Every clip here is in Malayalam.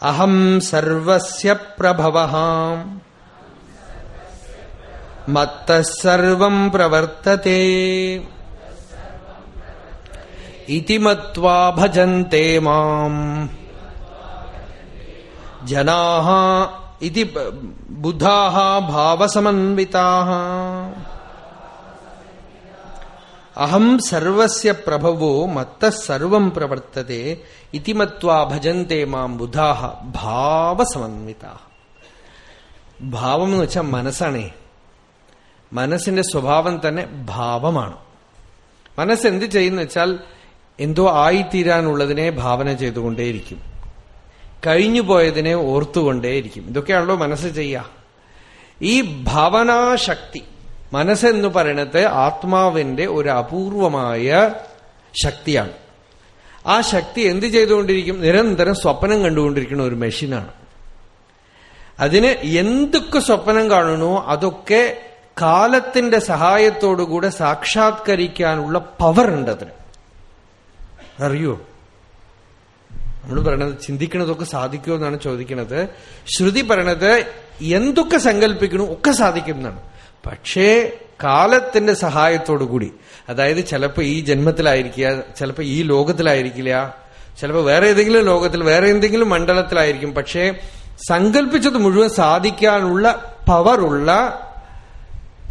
അഹം സർവസ്യ പ്രഭവ മത്തസർവം പ്രവർത്തത്തെ ഇതി മത്വാ ഭജന്തെ മാം ജനാഹ ഇതി ബുദ്ധാഹ ഭാവസമന്വിതാഹ അഹം സർവസ്യ പ്രഭവോ മത്ത സർവം പ്രവർത്തതേ ഇതി മത്വാ ഭജന്തെ മാം ബുധാഹ ഭാവസമന്വിത ഭാവം എന്ന് വെച്ചാൽ മനസ്സാണേ. മനസ്സിന്റെ സ്വഭാവം തന്നെ ഭാവമാണ്. മനസ്സ് എന്ത് ചെയ്യുന്ന വെച്ചാൽ എന്തോ ആയിത്തീരാനുള്ളതിനെ ഭാവന ചെയ്തുകൊണ്ടേയിരിക്കും. കഴിഞ്ഞുപോയതിനെ ഓർത്തുകൊണ്ടേയിരിക്കും. ഇതൊക്കെയാണല്ലോ മനസ്സ് ചെയ്യുക. ഈ ഭാവനാശക്തി മനസ്സെന്ന് പറയണത് ആത്മാവിന്റെ ഒരു അപൂർവമായ ശക്തിയാണ്. ആ ശക്തി എന്ത് ചെയ്തുകൊണ്ടിരിക്കും? നിരന്തരം സ്വപ്നം കണ്ടുകൊണ്ടിരിക്കുന്ന ഒരു മെഷീനാണ്. അതിന് എന്തൊക്കെ സ്വപ്നം കാണണോ അതൊക്കെ കാലത്തിന്റെ സഹായത്തോടുകൂടെ സാക്ഷാത്കരിക്കാനുള്ള പവർ ഉണ്ട് അതിന്. അറിയോ? നമ്മൾ പറയണത് ചിന്തിക്കണതൊക്കെ സാധിക്കുമോ എന്നാണ് ചോദിക്കുന്നത് ശ്രുതി പറയണത് എന്തൊക്കെ സങ്കല്പിക്കണോ ഒക്കെ സാധിക്കും എന്നാണ്. പക്ഷേ കാലത്തിന്റെ സഹായത്തോടു കൂടി അതായത് ചിലപ്പോ ഈ ജന്മത്തിലായിരിക്കുക ചിലപ്പോ ഈ ലോകത്തിലായിരിക്കില്ല ചിലപ്പോ വേറെ ഏതെങ്കിലും ലോകത്തിൽ വേറെ എന്തെങ്കിലും മണ്ഡലത്തിലായിരിക്കും പക്ഷേ സങ്കല്പിച്ചത് മുഴുവൻ സാധിക്കാനുള്ള പവറുള്ള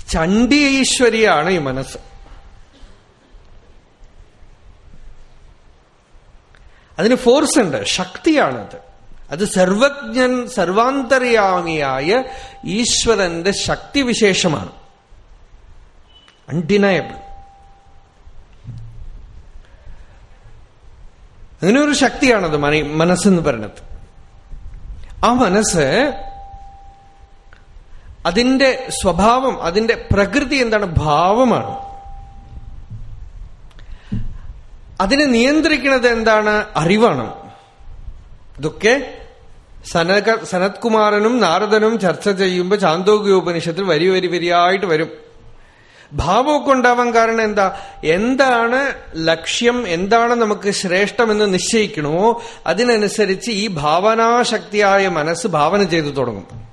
ചണ്ഡീശ്വരിയാണ് ഈ മനസ്സ്. അതിന് ഫോഴ്സ് ഉണ്ട് ശക്തിയാണത്. അത് സർവജ്ഞൻ സർവാന്തര്യാമിയായ ഈശ്വരന്റെ ശക്തിവിശേഷമാണ്. അൺഡിനയബിൾ അങ്ങനെ ഒരു ശക്തിയാണത് മന മനസ്സെന്ന് പറയുന്നത്. ആ മനസ്സ് അതിന്റെ സ്വഭാവം അതിന്റെ പ്രകൃതി എന്താണ് ഭാവമാണ്. അതിനെ നിയന്ത്രിക്കുന്നത് എന്താണ്? അറിവാണ്. ഇതൊക്കെ സനക സനത്കുമാരനും നാരദനും ചർച്ച ചെയ്യുമ്പോൾ ചാന്തോഗ്യോപനിഷത്തിൽ വരി വരി വരിയായിട്ട് വരും. ഭാവമൊക്കെ ഉണ്ടാവാൻ കാരണം എന്താ? എന്താണ് ലക്ഷ്യം? എന്താണ് നമുക്ക് ശ്രേഷ്ഠമെന്ന് നിശ്ചയിക്കണോ? അതിനനുസരിച്ച് ഈ ഭാവനാശക്തിയായ മനസ്സ് ഭാവന ചെയ്തു തുടങ്ങും.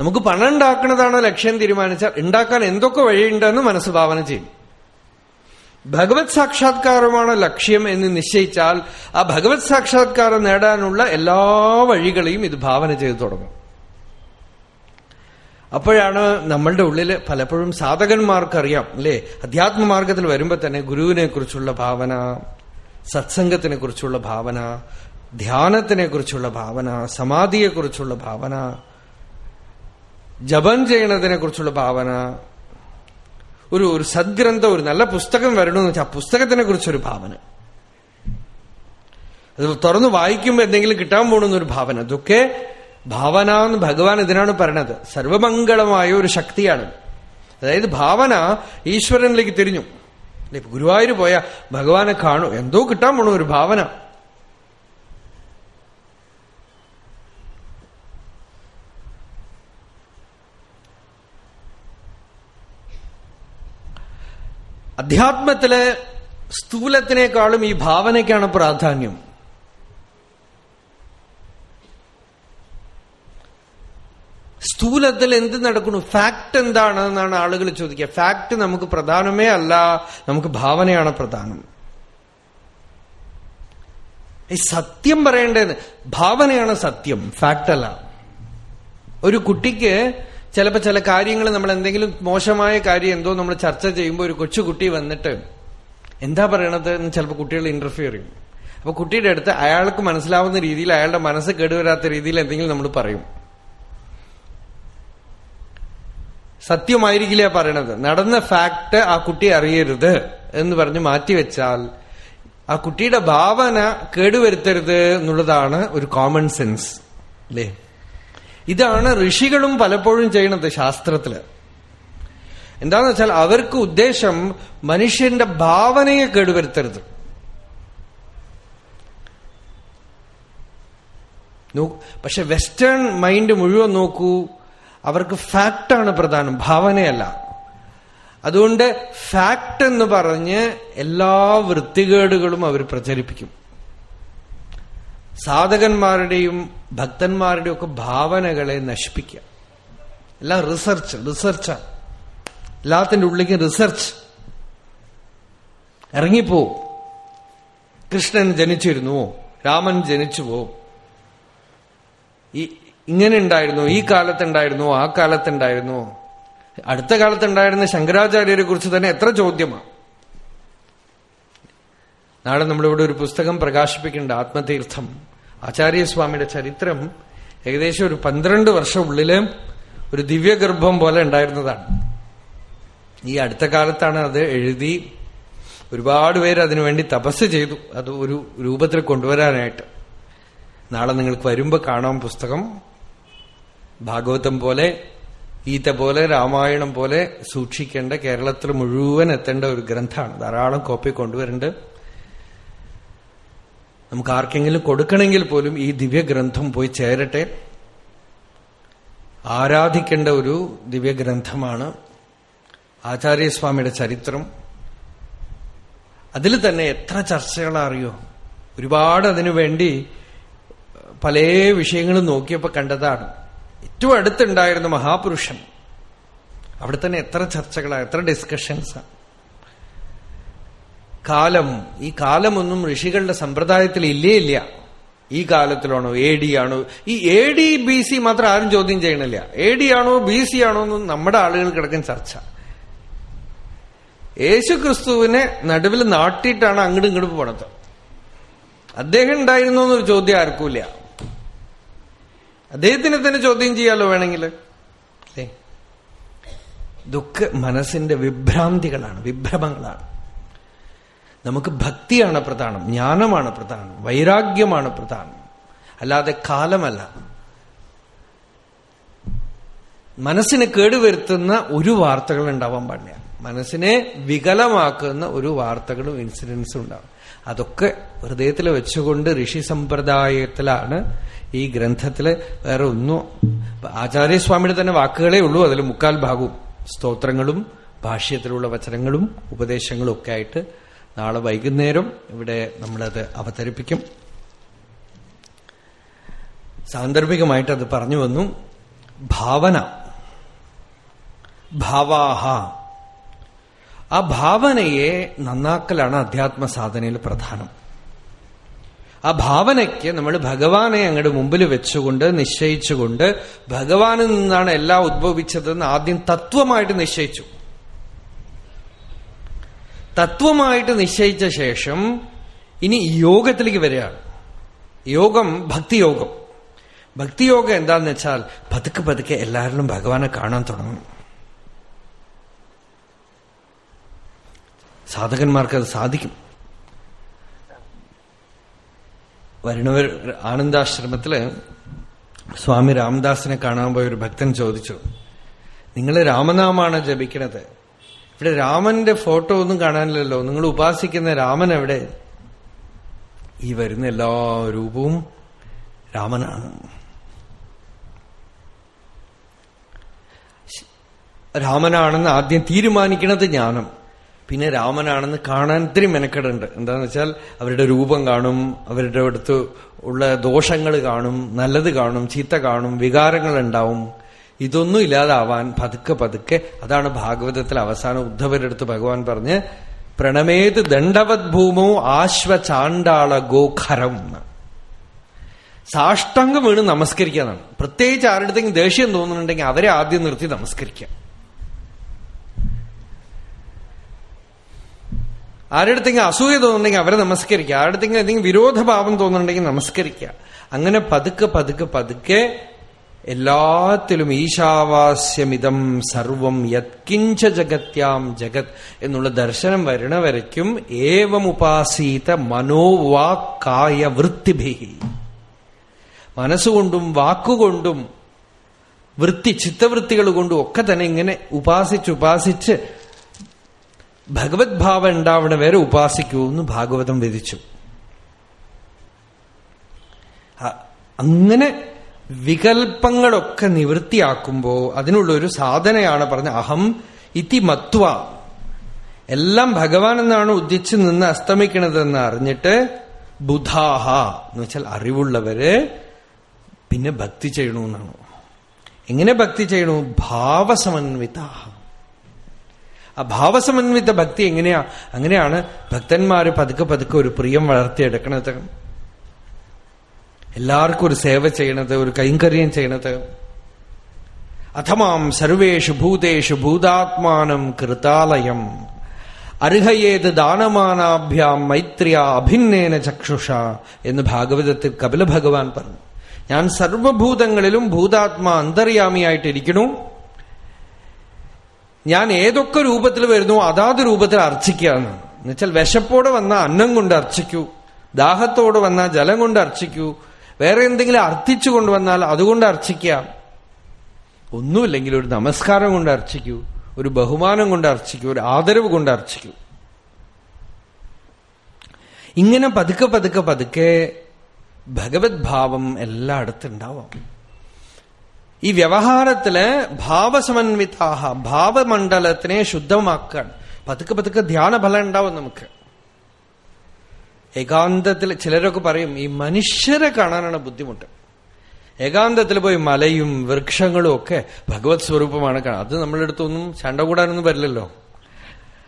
നമുക്ക് പണം ഉണ്ടാക്കുന്നതാണ് ലക്ഷ്യം തീരുമാനിച്ചാൽ ഉണ്ടാക്കാൻ എന്തൊക്കെ വഴിയുണ്ടെന്ന് മനസ്സ് ഭാവന ചെയ്യും. ഭഗവത് സാക്ഷാത്കാരമാണ് ലക്ഷ്യം എന്ന് നിശ്ചയിച്ചാൽ ആ ഭഗവത് സാക്ഷാത്കാരം നേടാനുള്ള എല്ലാ വഴികളെയും ഇത് ഭാവന ചെയ്തു തുടങ്ങും. അപ്പോഴാണ് നമ്മളുടെ ഉള്ളിൽ പലപ്പോഴും സാധകന്മാർക്കറിയാം അല്ലേ? അധ്യാത്മമാർഗത്തിൽ വരുമ്പോ തന്നെ ഗുരുവിനെ കുറിച്ചുള്ള ഭാവന സത്സംഗത്തിനെ കുറിച്ചുള്ള ഭാവന ധ്യാനത്തിനെ കുറിച്ചുള്ള ഭാവന സമാധിയെക്കുറിച്ചുള്ള ഭാവന ജപം ചെയ്യണതിനെ കുറിച്ചുള്ള ഭാവന ഒരു ഒരു സദ്ഗ്രന്ഥം ഒരു നല്ല പുസ്തകം വരണമെന്ന് വെച്ചാൽ ആ പുസ്തകത്തിനെ കുറിച്ചൊരു ഭാവന. അത് തുറന്ന് വായിക്കുമ്പോൾ എന്തെങ്കിലും കിട്ടാൻ പോകണമെന്നൊരു ഭാവന. അതൊക്കെ ഭാവന എന്ന് ഭഗവാൻ ഇതിനാണ് പറയണത് സർവമംഗളമായ ഒരു ശക്തിയാണ്. അതായത് ഭാവന ഈശ്വരനിലേക്ക് തിരിഞ്ഞു. ഗുരുവായൂർ പോയാൽ ഭഗവാനെ കാണും. എന്തോ കിട്ടാൻ പോണു ഒരു ഭാവന. അധ്യാത്മത്തിൽ സ്ഥൂലത്തിനേക്കാളും ഈ ഭാവനയ്ക്കാണ് പ്രാധാന്യം. സ്ഥൂലത്തിൽ എന്ത് നടക്കുന്നു? ഫാക്ട് എന്താണ് എന്നാണ് ആളുകൾ ചോദിക്കുക. ഫാക്ട് നമുക്ക് പ്രധാനമേ അല്ല നമുക്ക് ഭാവനയാണ് പ്രധാനം. ഈ സത്യം പറയേണ്ടത് ഭാവനയാണ് സത്യം ഫാക്ട് അല്ല ഒരു കുട്ടിക്ക് ചിലപ്പോൾ ചില കാര്യങ്ങൾ നമ്മൾ എന്തെങ്കിലും മോശമായ കാര്യം എന്തോ നമ്മൾ ചർച്ച ചെയ്യുമ്പോൾ ഒരു കൊച്ചുകുട്ടി വന്നിട്ട് എന്താ പറയണത് എന്ന് ചിലപ്പോൾ കുട്ടികൾ ഇന്റർഫിയർ ചെയ്യും. അപ്പൊ കുട്ടിയുടെ അടുത്ത് അയാൾക്ക് മനസ്സിലാവുന്ന രീതിയിൽ അയാളുടെ മനസ്സ് കേടുവരാത്ത രീതിയിൽ എന്തെങ്കിലും നമ്മൾ പറയും. സത്യമായിരിക്കില്ല പറയണത്? നടന്ന ഫാക്ട് ആ കുട്ടി അറിയരുത് എന്ന് പറഞ്ഞ് മാറ്റിവെച്ചാൽ ആ കുട്ടിയുടെ ഭാവന കേടുവരുത്തരുത് എന്നുള്ളതാണ് ഒരു കോമൺ സെൻസ് അല്ലേ ഇതാണ് ഋഷികളും പലപ്പോഴും ചെയ്യണത് ശാസ്ത്രത്തിൽ. എന്താന്ന് വെച്ചാൽ അവർക്ക് ഉദ്ദേശം മനുഷ്യന്റെ ഭാവനയെ കേടുവരുത്തരുത്. പക്ഷെ വെസ്റ്റേൺ മൈൻഡ് മുഴുവൻ നോക്കൂ അവർക്ക് ഫാക്റ്റാണ് പ്രധാനം ഭാവനയല്ല. അതുകൊണ്ട് ഫാക്ട് എന്ന് പറഞ്ഞ് എല്ലാ വൃത്തികേടുകളും അവർ പ്രചരിപ്പിക്കും. സാധകന്മാരുടെയും ഭക്തന്മാരുടെയും ഒക്കെ ഭാവനകളെ നശിപ്പിക്കുക. എല്ലാം റിസർച്ച് റിസർച്ചാണ് എല്ലാത്തിന്റെ ഉള്ളിലേക്ക് റിസർച്ച് ഇറങ്ങിപ്പോ. കൃഷ്ണൻ ജനിച്ചിരുന്നുവോ രാമൻ ജനിച്ചുവോ ഈ ഇങ്ങനെ ഉണ്ടായിരുന്നു. ഈ കാലത്തുണ്ടായിരുന്നു ആ കാലത്തുണ്ടായിരുന്നു. അടുത്ത കാലത്തുണ്ടായിരുന്ന ശങ്കരാചാര്യരെ കുറിച്ച് തന്നെ എത്ര ചോദ്യമാണ് നാളെ നമ്മളിവിടെ ഒരു പുസ്തകം പ്രകാശിപ്പിക്കുന്നുണ്ട് ആത്മതീർത്ഥം. ആചാര്യസ്വാമിയുടെ ചരിത്രം ഏകദേശം ഒരു പന്ത്രണ്ട് വർഷം ഉള്ളിൽ ഒരു ദിവ്യഗർഭം പോലെ ഉണ്ടായിരുന്നതാണ്. ഈ അടുത്ത കാലത്താണ് അത് എഴുതി ഒരുപാട് പേര് അതിനുവേണ്ടി തപസ് ചെയ്തു. അത് ഒരു രൂപത്തിൽ കൊണ്ടുവരാനായിട്ട്. നാളെ നിങ്ങൾക്ക് വരുമ്പോൾ കാണാം പുസ്തകം. ഭാഗവതം പോലെ ഈത്ത പോലെ രാമായണം പോലെ സൂക്ഷിക്കേണ്ട കേരളത്തിൽ മുഴുവൻ എത്തേണ്ട ഒരു ഗ്രന്ഥമാണ്. ധാരാളം കോപ്പി കൊണ്ടുവരേണ്ടത് നമുക്ക് ആർക്കെങ്കിലും കൊടുക്കണമെങ്കിൽ പോലും ഈ ദിവ്യഗ്രന്ഥം പോയി ചേരട്ടെ. ആരാധിക്കേണ്ട ഒരു ദിവ്യഗ്രന്ഥമാണ് ആചാര്യസ്വാമിയുടെ ചരിത്രം. അതിൽ തന്നെ എത്ര ചർച്ചകളറിയോ? ഒരുപാട് അതിനു വേണ്ടി പല വിഷയങ്ങളും നോക്കിയപ്പോൾ കണ്ടതാണ്. ഏറ്റവും അടുത്തുണ്ടായിരുന്ന മഹാപുരുഷൻ. അവിടെ തന്നെ എത്ര ചർച്ചകളാണ് എത്ര ഡിസ്കഷൻസാണ് കാലം ഈ കാലമൊന്നും ഋഷികളുടെ സമ്പ്രദായത്തിൽ ഇല്ലേ ഇല്ല. ഈ കാലത്തിലാണോ എ ഡി ആണോ? ഈ എ ഡി ബി സി മാത്രം ആരും ചോദ്യം ചെയ്യണില്ല. എ ഡി ആണോ ബി സി ആണോ എന്നും നമ്മുടെ ആളുകൾ കിടക്കും ചർച്ച. യേശു ക്രിസ്തുവിനെ നടുവിൽ നാട്ടിയിട്ടാണ് അങ്ങോട്ടും ഇങ്ങോട്ട് പോണത്. അദ്ദേഹം ഉണ്ടായിരുന്നു എന്നൊരു ചോദ്യം ആർക്കൂല അദ്ദേഹത്തിനെ തന്നെ ചോദ്യം ചെയ്യാലോ വേണമെങ്കിൽ? ദുഃഖ മനസ്സിന്റെ വിഭ്രാന്തികളാണ് വിഭ്രമങ്ങളാണ്. നമുക്ക് ഭക്തിയാണ് പ്രധാനം ജ്ഞാനമാണ് പ്രധാനം വൈരാഗ്യമാണ് പ്രധാനം. അല്ലാതെ കാലമല്ല. മനസ്സിനെ കേടുവരുത്തുന്ന ഒരു വാർത്തകൾ ഉണ്ടാവാൻ പാടില്ല. മനസ്സിനെ വികലമാക്കുന്ന ഒരു വാർത്തകളും ഇൻസിഡൻസും ഉണ്ടാവും. അതൊക്കെ ഹൃദയത്തിൽ വെച്ചുകൊണ്ട് ഋഷി സമ്പ്രദായത്തിലാണ് ഈ ഗ്രന്ഥത്തിൽ വേറെ ഒന്നും. ആചാര്യസ്വാമിയുടെ തന്നെ വാക്കുകളേ ഉള്ളൂ. അതിൽ മുക്കാൽ ഭാഗവും സ്തോത്രങ്ങളും ഭാഷ്യത്തിലുള്ള വചനങ്ങളും ഉപദേശങ്ങളും ഒക്കെ ആയിട്ട് നാളെ വൈകുന്നേരം ഇവിടെ നമ്മളത് അവതരിപ്പിക്കും. സാന്ദർഭികമായിട്ട് അത് പറഞ്ഞു വന്നു. ഭാവന. ഭാവാഹ. ആ ഭാവനയെ നന്നാക്കലാണ് അധ്യാത്മ സാധനയിൽ പ്രധാനം. ആ ഭാവനയ്ക്ക് നമ്മൾ ഭഗവാനെ അങ്ങോട്ട് മുമ്പിൽ വെച്ചുകൊണ്ട് നിശ്ചയിച്ചുകൊണ്ട് ഭഗവാനിൽ നിന്നാണ് എല്ലാം ഉദ്ഭവിച്ചതെന്ന് ആദ്യം തത്വമായിട്ട് നിശ്ചയിച്ചു. തത്വമായിട്ട് നിശ്ചയിച്ച ശേഷം ഇനി യോഗത്തിലേക്ക് വരികയാണ്. യോഗം ഭക്തിയോഗം. ഭക്തിയോഗം എന്താന്ന് വെച്ചാൽ പതുക്കെ പതുക്കെ എല്ലാവരിലും ഭഗവാനെ കാണാൻ തുടങ്ങും. സാധകന്മാർക്ക് അത് സാധിക്കും. വരുണവർ ആനന്ദാശ്രമത്തിൽ സ്വാമി രാമദാസിനെ കാണാൻ പോയ ഒരു ഭക്തൻ ചോദിച്ചു നിങ്ങൾ രാമനാമാണ് ജപിക്കണത്? ഇവിടെ രാമന്റെ ഫോട്ടോ ഒന്നും കാണാനില്ലല്ലോ. നിങ്ങൾ ഉപാസിക്കുന്ന രാമൻ എവിടെ? ഈ വരുന്ന എല്ലാ രൂപവും രാമനാണ് രാമനാണെന്ന് ആദ്യം തീരുമാനിക്കുന്നത് ജ്ഞാനം. പിന്നെ രാമനാണെന്ന് കാണാൻ ഇത്തിരി മെനക്കെടുണ്ട്. എന്താന്ന് വെച്ചാൽ അവരുടെ രൂപം കാണും അവരുടെ അടുത്ത് ഉള്ള ദോഷങ്ങൾ കാണും നല്ലത് കാണും ചീത്ത കാണും വികാരങ്ങൾ ഉണ്ടാവും. ഇതൊന്നും ഇല്ലാതാവാൻ പതുക്കെ പതുക്കെ അതാണ് ഭാഗവതത്തിൽ അവസാനം ഉദ്ധവരെടുത്ത് ഭഗവാൻ പറഞ്ഞ് പ്രണമേത് ദണ്ഡവത് ഭൂമോ ആശ്വചാണ്ടാള ഗോഖരം സാഷ്ടംഗം വീണ് നമസ്കരിക്കാന്നാണ്. പ്രത്യേകിച്ച് ആരുടെങ്കിലും ദേഷ്യം തോന്നുന്നുണ്ടെങ്കിൽ അവരെ ആദ്യം നിർത്തി നമസ്കരിക്കാം. ആരുടെങ്കിലും അസൂയ തോന്നുന്നുണ്ടെങ്കിൽ അവരെ നമസ്കരിക്കുക ആരുടെങ്കിലും എന്തെങ്കിലും വിരോധഭാവം തോന്നുന്നുണ്ടെങ്കിൽ നമസ്കരിക്കുക അങ്ങനെ പതുക്കെ പതുക്കെ പതുക്കെ എല്ലാത്തിലും ഈശാവാസ്യമിതം സർവം യത്കിഞ്ച ജഗത്യാം ജഗത് എന്നുള്ള ദർശനം വരണ വരയ്ക്കും ഏവം ഉപാസീത മനോവാക്കായ വൃത്തിഭി. മനസ്സുകൊണ്ടും വാക്കുകൊണ്ടും വൃത്തി ചിത്തവൃത്തികൾ കൊണ്ടും ഒക്കെ തന്നെ ഇങ്ങനെ ഉപാസിച്ച് ഉപാസിച്ച് ഭഗവത് ഭാവം ഉണ്ടാവണ വരെ ഉപാസിക്കൂ എന്ന് ഭാഗവതം വിധിച്ചു. അങ്ങനെ വികൽപ്പങ്ങളൊക്കെ നിവൃത്തിയാക്കുമ്പോ അതിനുള്ള ഒരു സാധനയാണ് പറഞ്ഞ അഹം ഇതി മത്വ. എല്ലാം ഭഗവാൻ എന്നാണ് ഉദിച്ചു നിന്ന് അസ്തമിക്കണതെന്ന് അറിഞ്ഞിട്ട് ബുധാഹ എന്ന് വെച്ചാൽ അറിവുള്ളവര് പിന്നെ ഭക്തി ചെയ്യണമെന്നാണ് എങ്ങനെ ഭക്തി ചെയ്യണു? ഭാവസമന്വിതാഹ. ആ ഭാവസമന്വിത ഭക്തി എങ്ങനെയാ? അങ്ങനെയാണ് ഭക്തന്മാര് പതുക്കെ പതുക്കെ ഒരു പ്രിയം വളർത്തിയെടുക്കണത്. എല്ലാവർക്കും ഒരു സേവ ചെയ്യണത് ഒരു കൈങ്കര്യം ചെയ്യണത്. അഥമാം സർവേഷു ഭൂതേഷു ഭൂതാത്മാനം കൃതാലയം. അർഹയേത് ദാനമാനാഭ്യാം മൈത്രിയ അഭിന്നേന ചക്ഷുഷ എന്ന് ഭാഗവതത്തിൽ കപില ഭഗവാൻ പറഞ്ഞു. ഞാൻ സർവഭൂതങ്ങളിലും ഭൂതാത്മാ അന്തര്യാമിയായിട്ടിരിക്കണു ഞാൻ ഏതൊക്കെ രൂപത്തിൽ വരുന്നു അതാത് രൂപത്തിൽ അർച്ചിക്കുകയാണ്. എന്നുവെച്ചാൽ വിശപ്പോടെ വന്ന അന്നം കൊണ്ട് അർച്ചിക്കൂ. ദാഹത്തോടെ വന്ന ജലം കൊണ്ട് അർച്ചിക്കൂ. വേറെ എന്തെങ്കിലും അർത്ഥിച്ചു കൊണ്ടുവന്നാൽ അതുകൊണ്ട് അർച്ചിക്കാം. ഒന്നുമില്ലെങ്കിൽ ഒരു നമസ്കാരം കൊണ്ട് അർച്ചിക്കൂ. ഒരു ബഹുമാനം കൊണ്ട് അർച്ചിക്കൂ. ഒരു ആദരവ് കൊണ്ട് അർച്ചിക്കൂ. ഇങ്ങനെ പതുക്കെ പതുക്കെ പതുക്കെ ഭഗവത് ഭാവം എല്ലായിടത്തും ഉണ്ടാവാം ഈ വ്യവഹാരത്തിൽ ഭാവസമന്വിതാഹ ഭാവമണ്ഡലത്തിനെ ശുദ്ധമാക്കാൻ പതുക്കെ പതുക്കെ ധ്യാനഫലം ഉണ്ടാവും നമുക്ക്. ഏകാന്തത്തിൽ ചിലരൊക്കെ പറയും ഈ മനുഷ്യരെ കാണാനാണ് ബുദ്ധിമുട്ട്. ഏകാന്തത്തിൽ പോയി മലയും വൃക്ഷങ്ങളും ഒക്കെ ഭഗവത് സ്വരൂപമാണ് കാണാം. അത് നമ്മളുടെ അടുത്തൊന്നും ചണ്ട കൂടാനൊന്നും വരില്ലല്ലോ.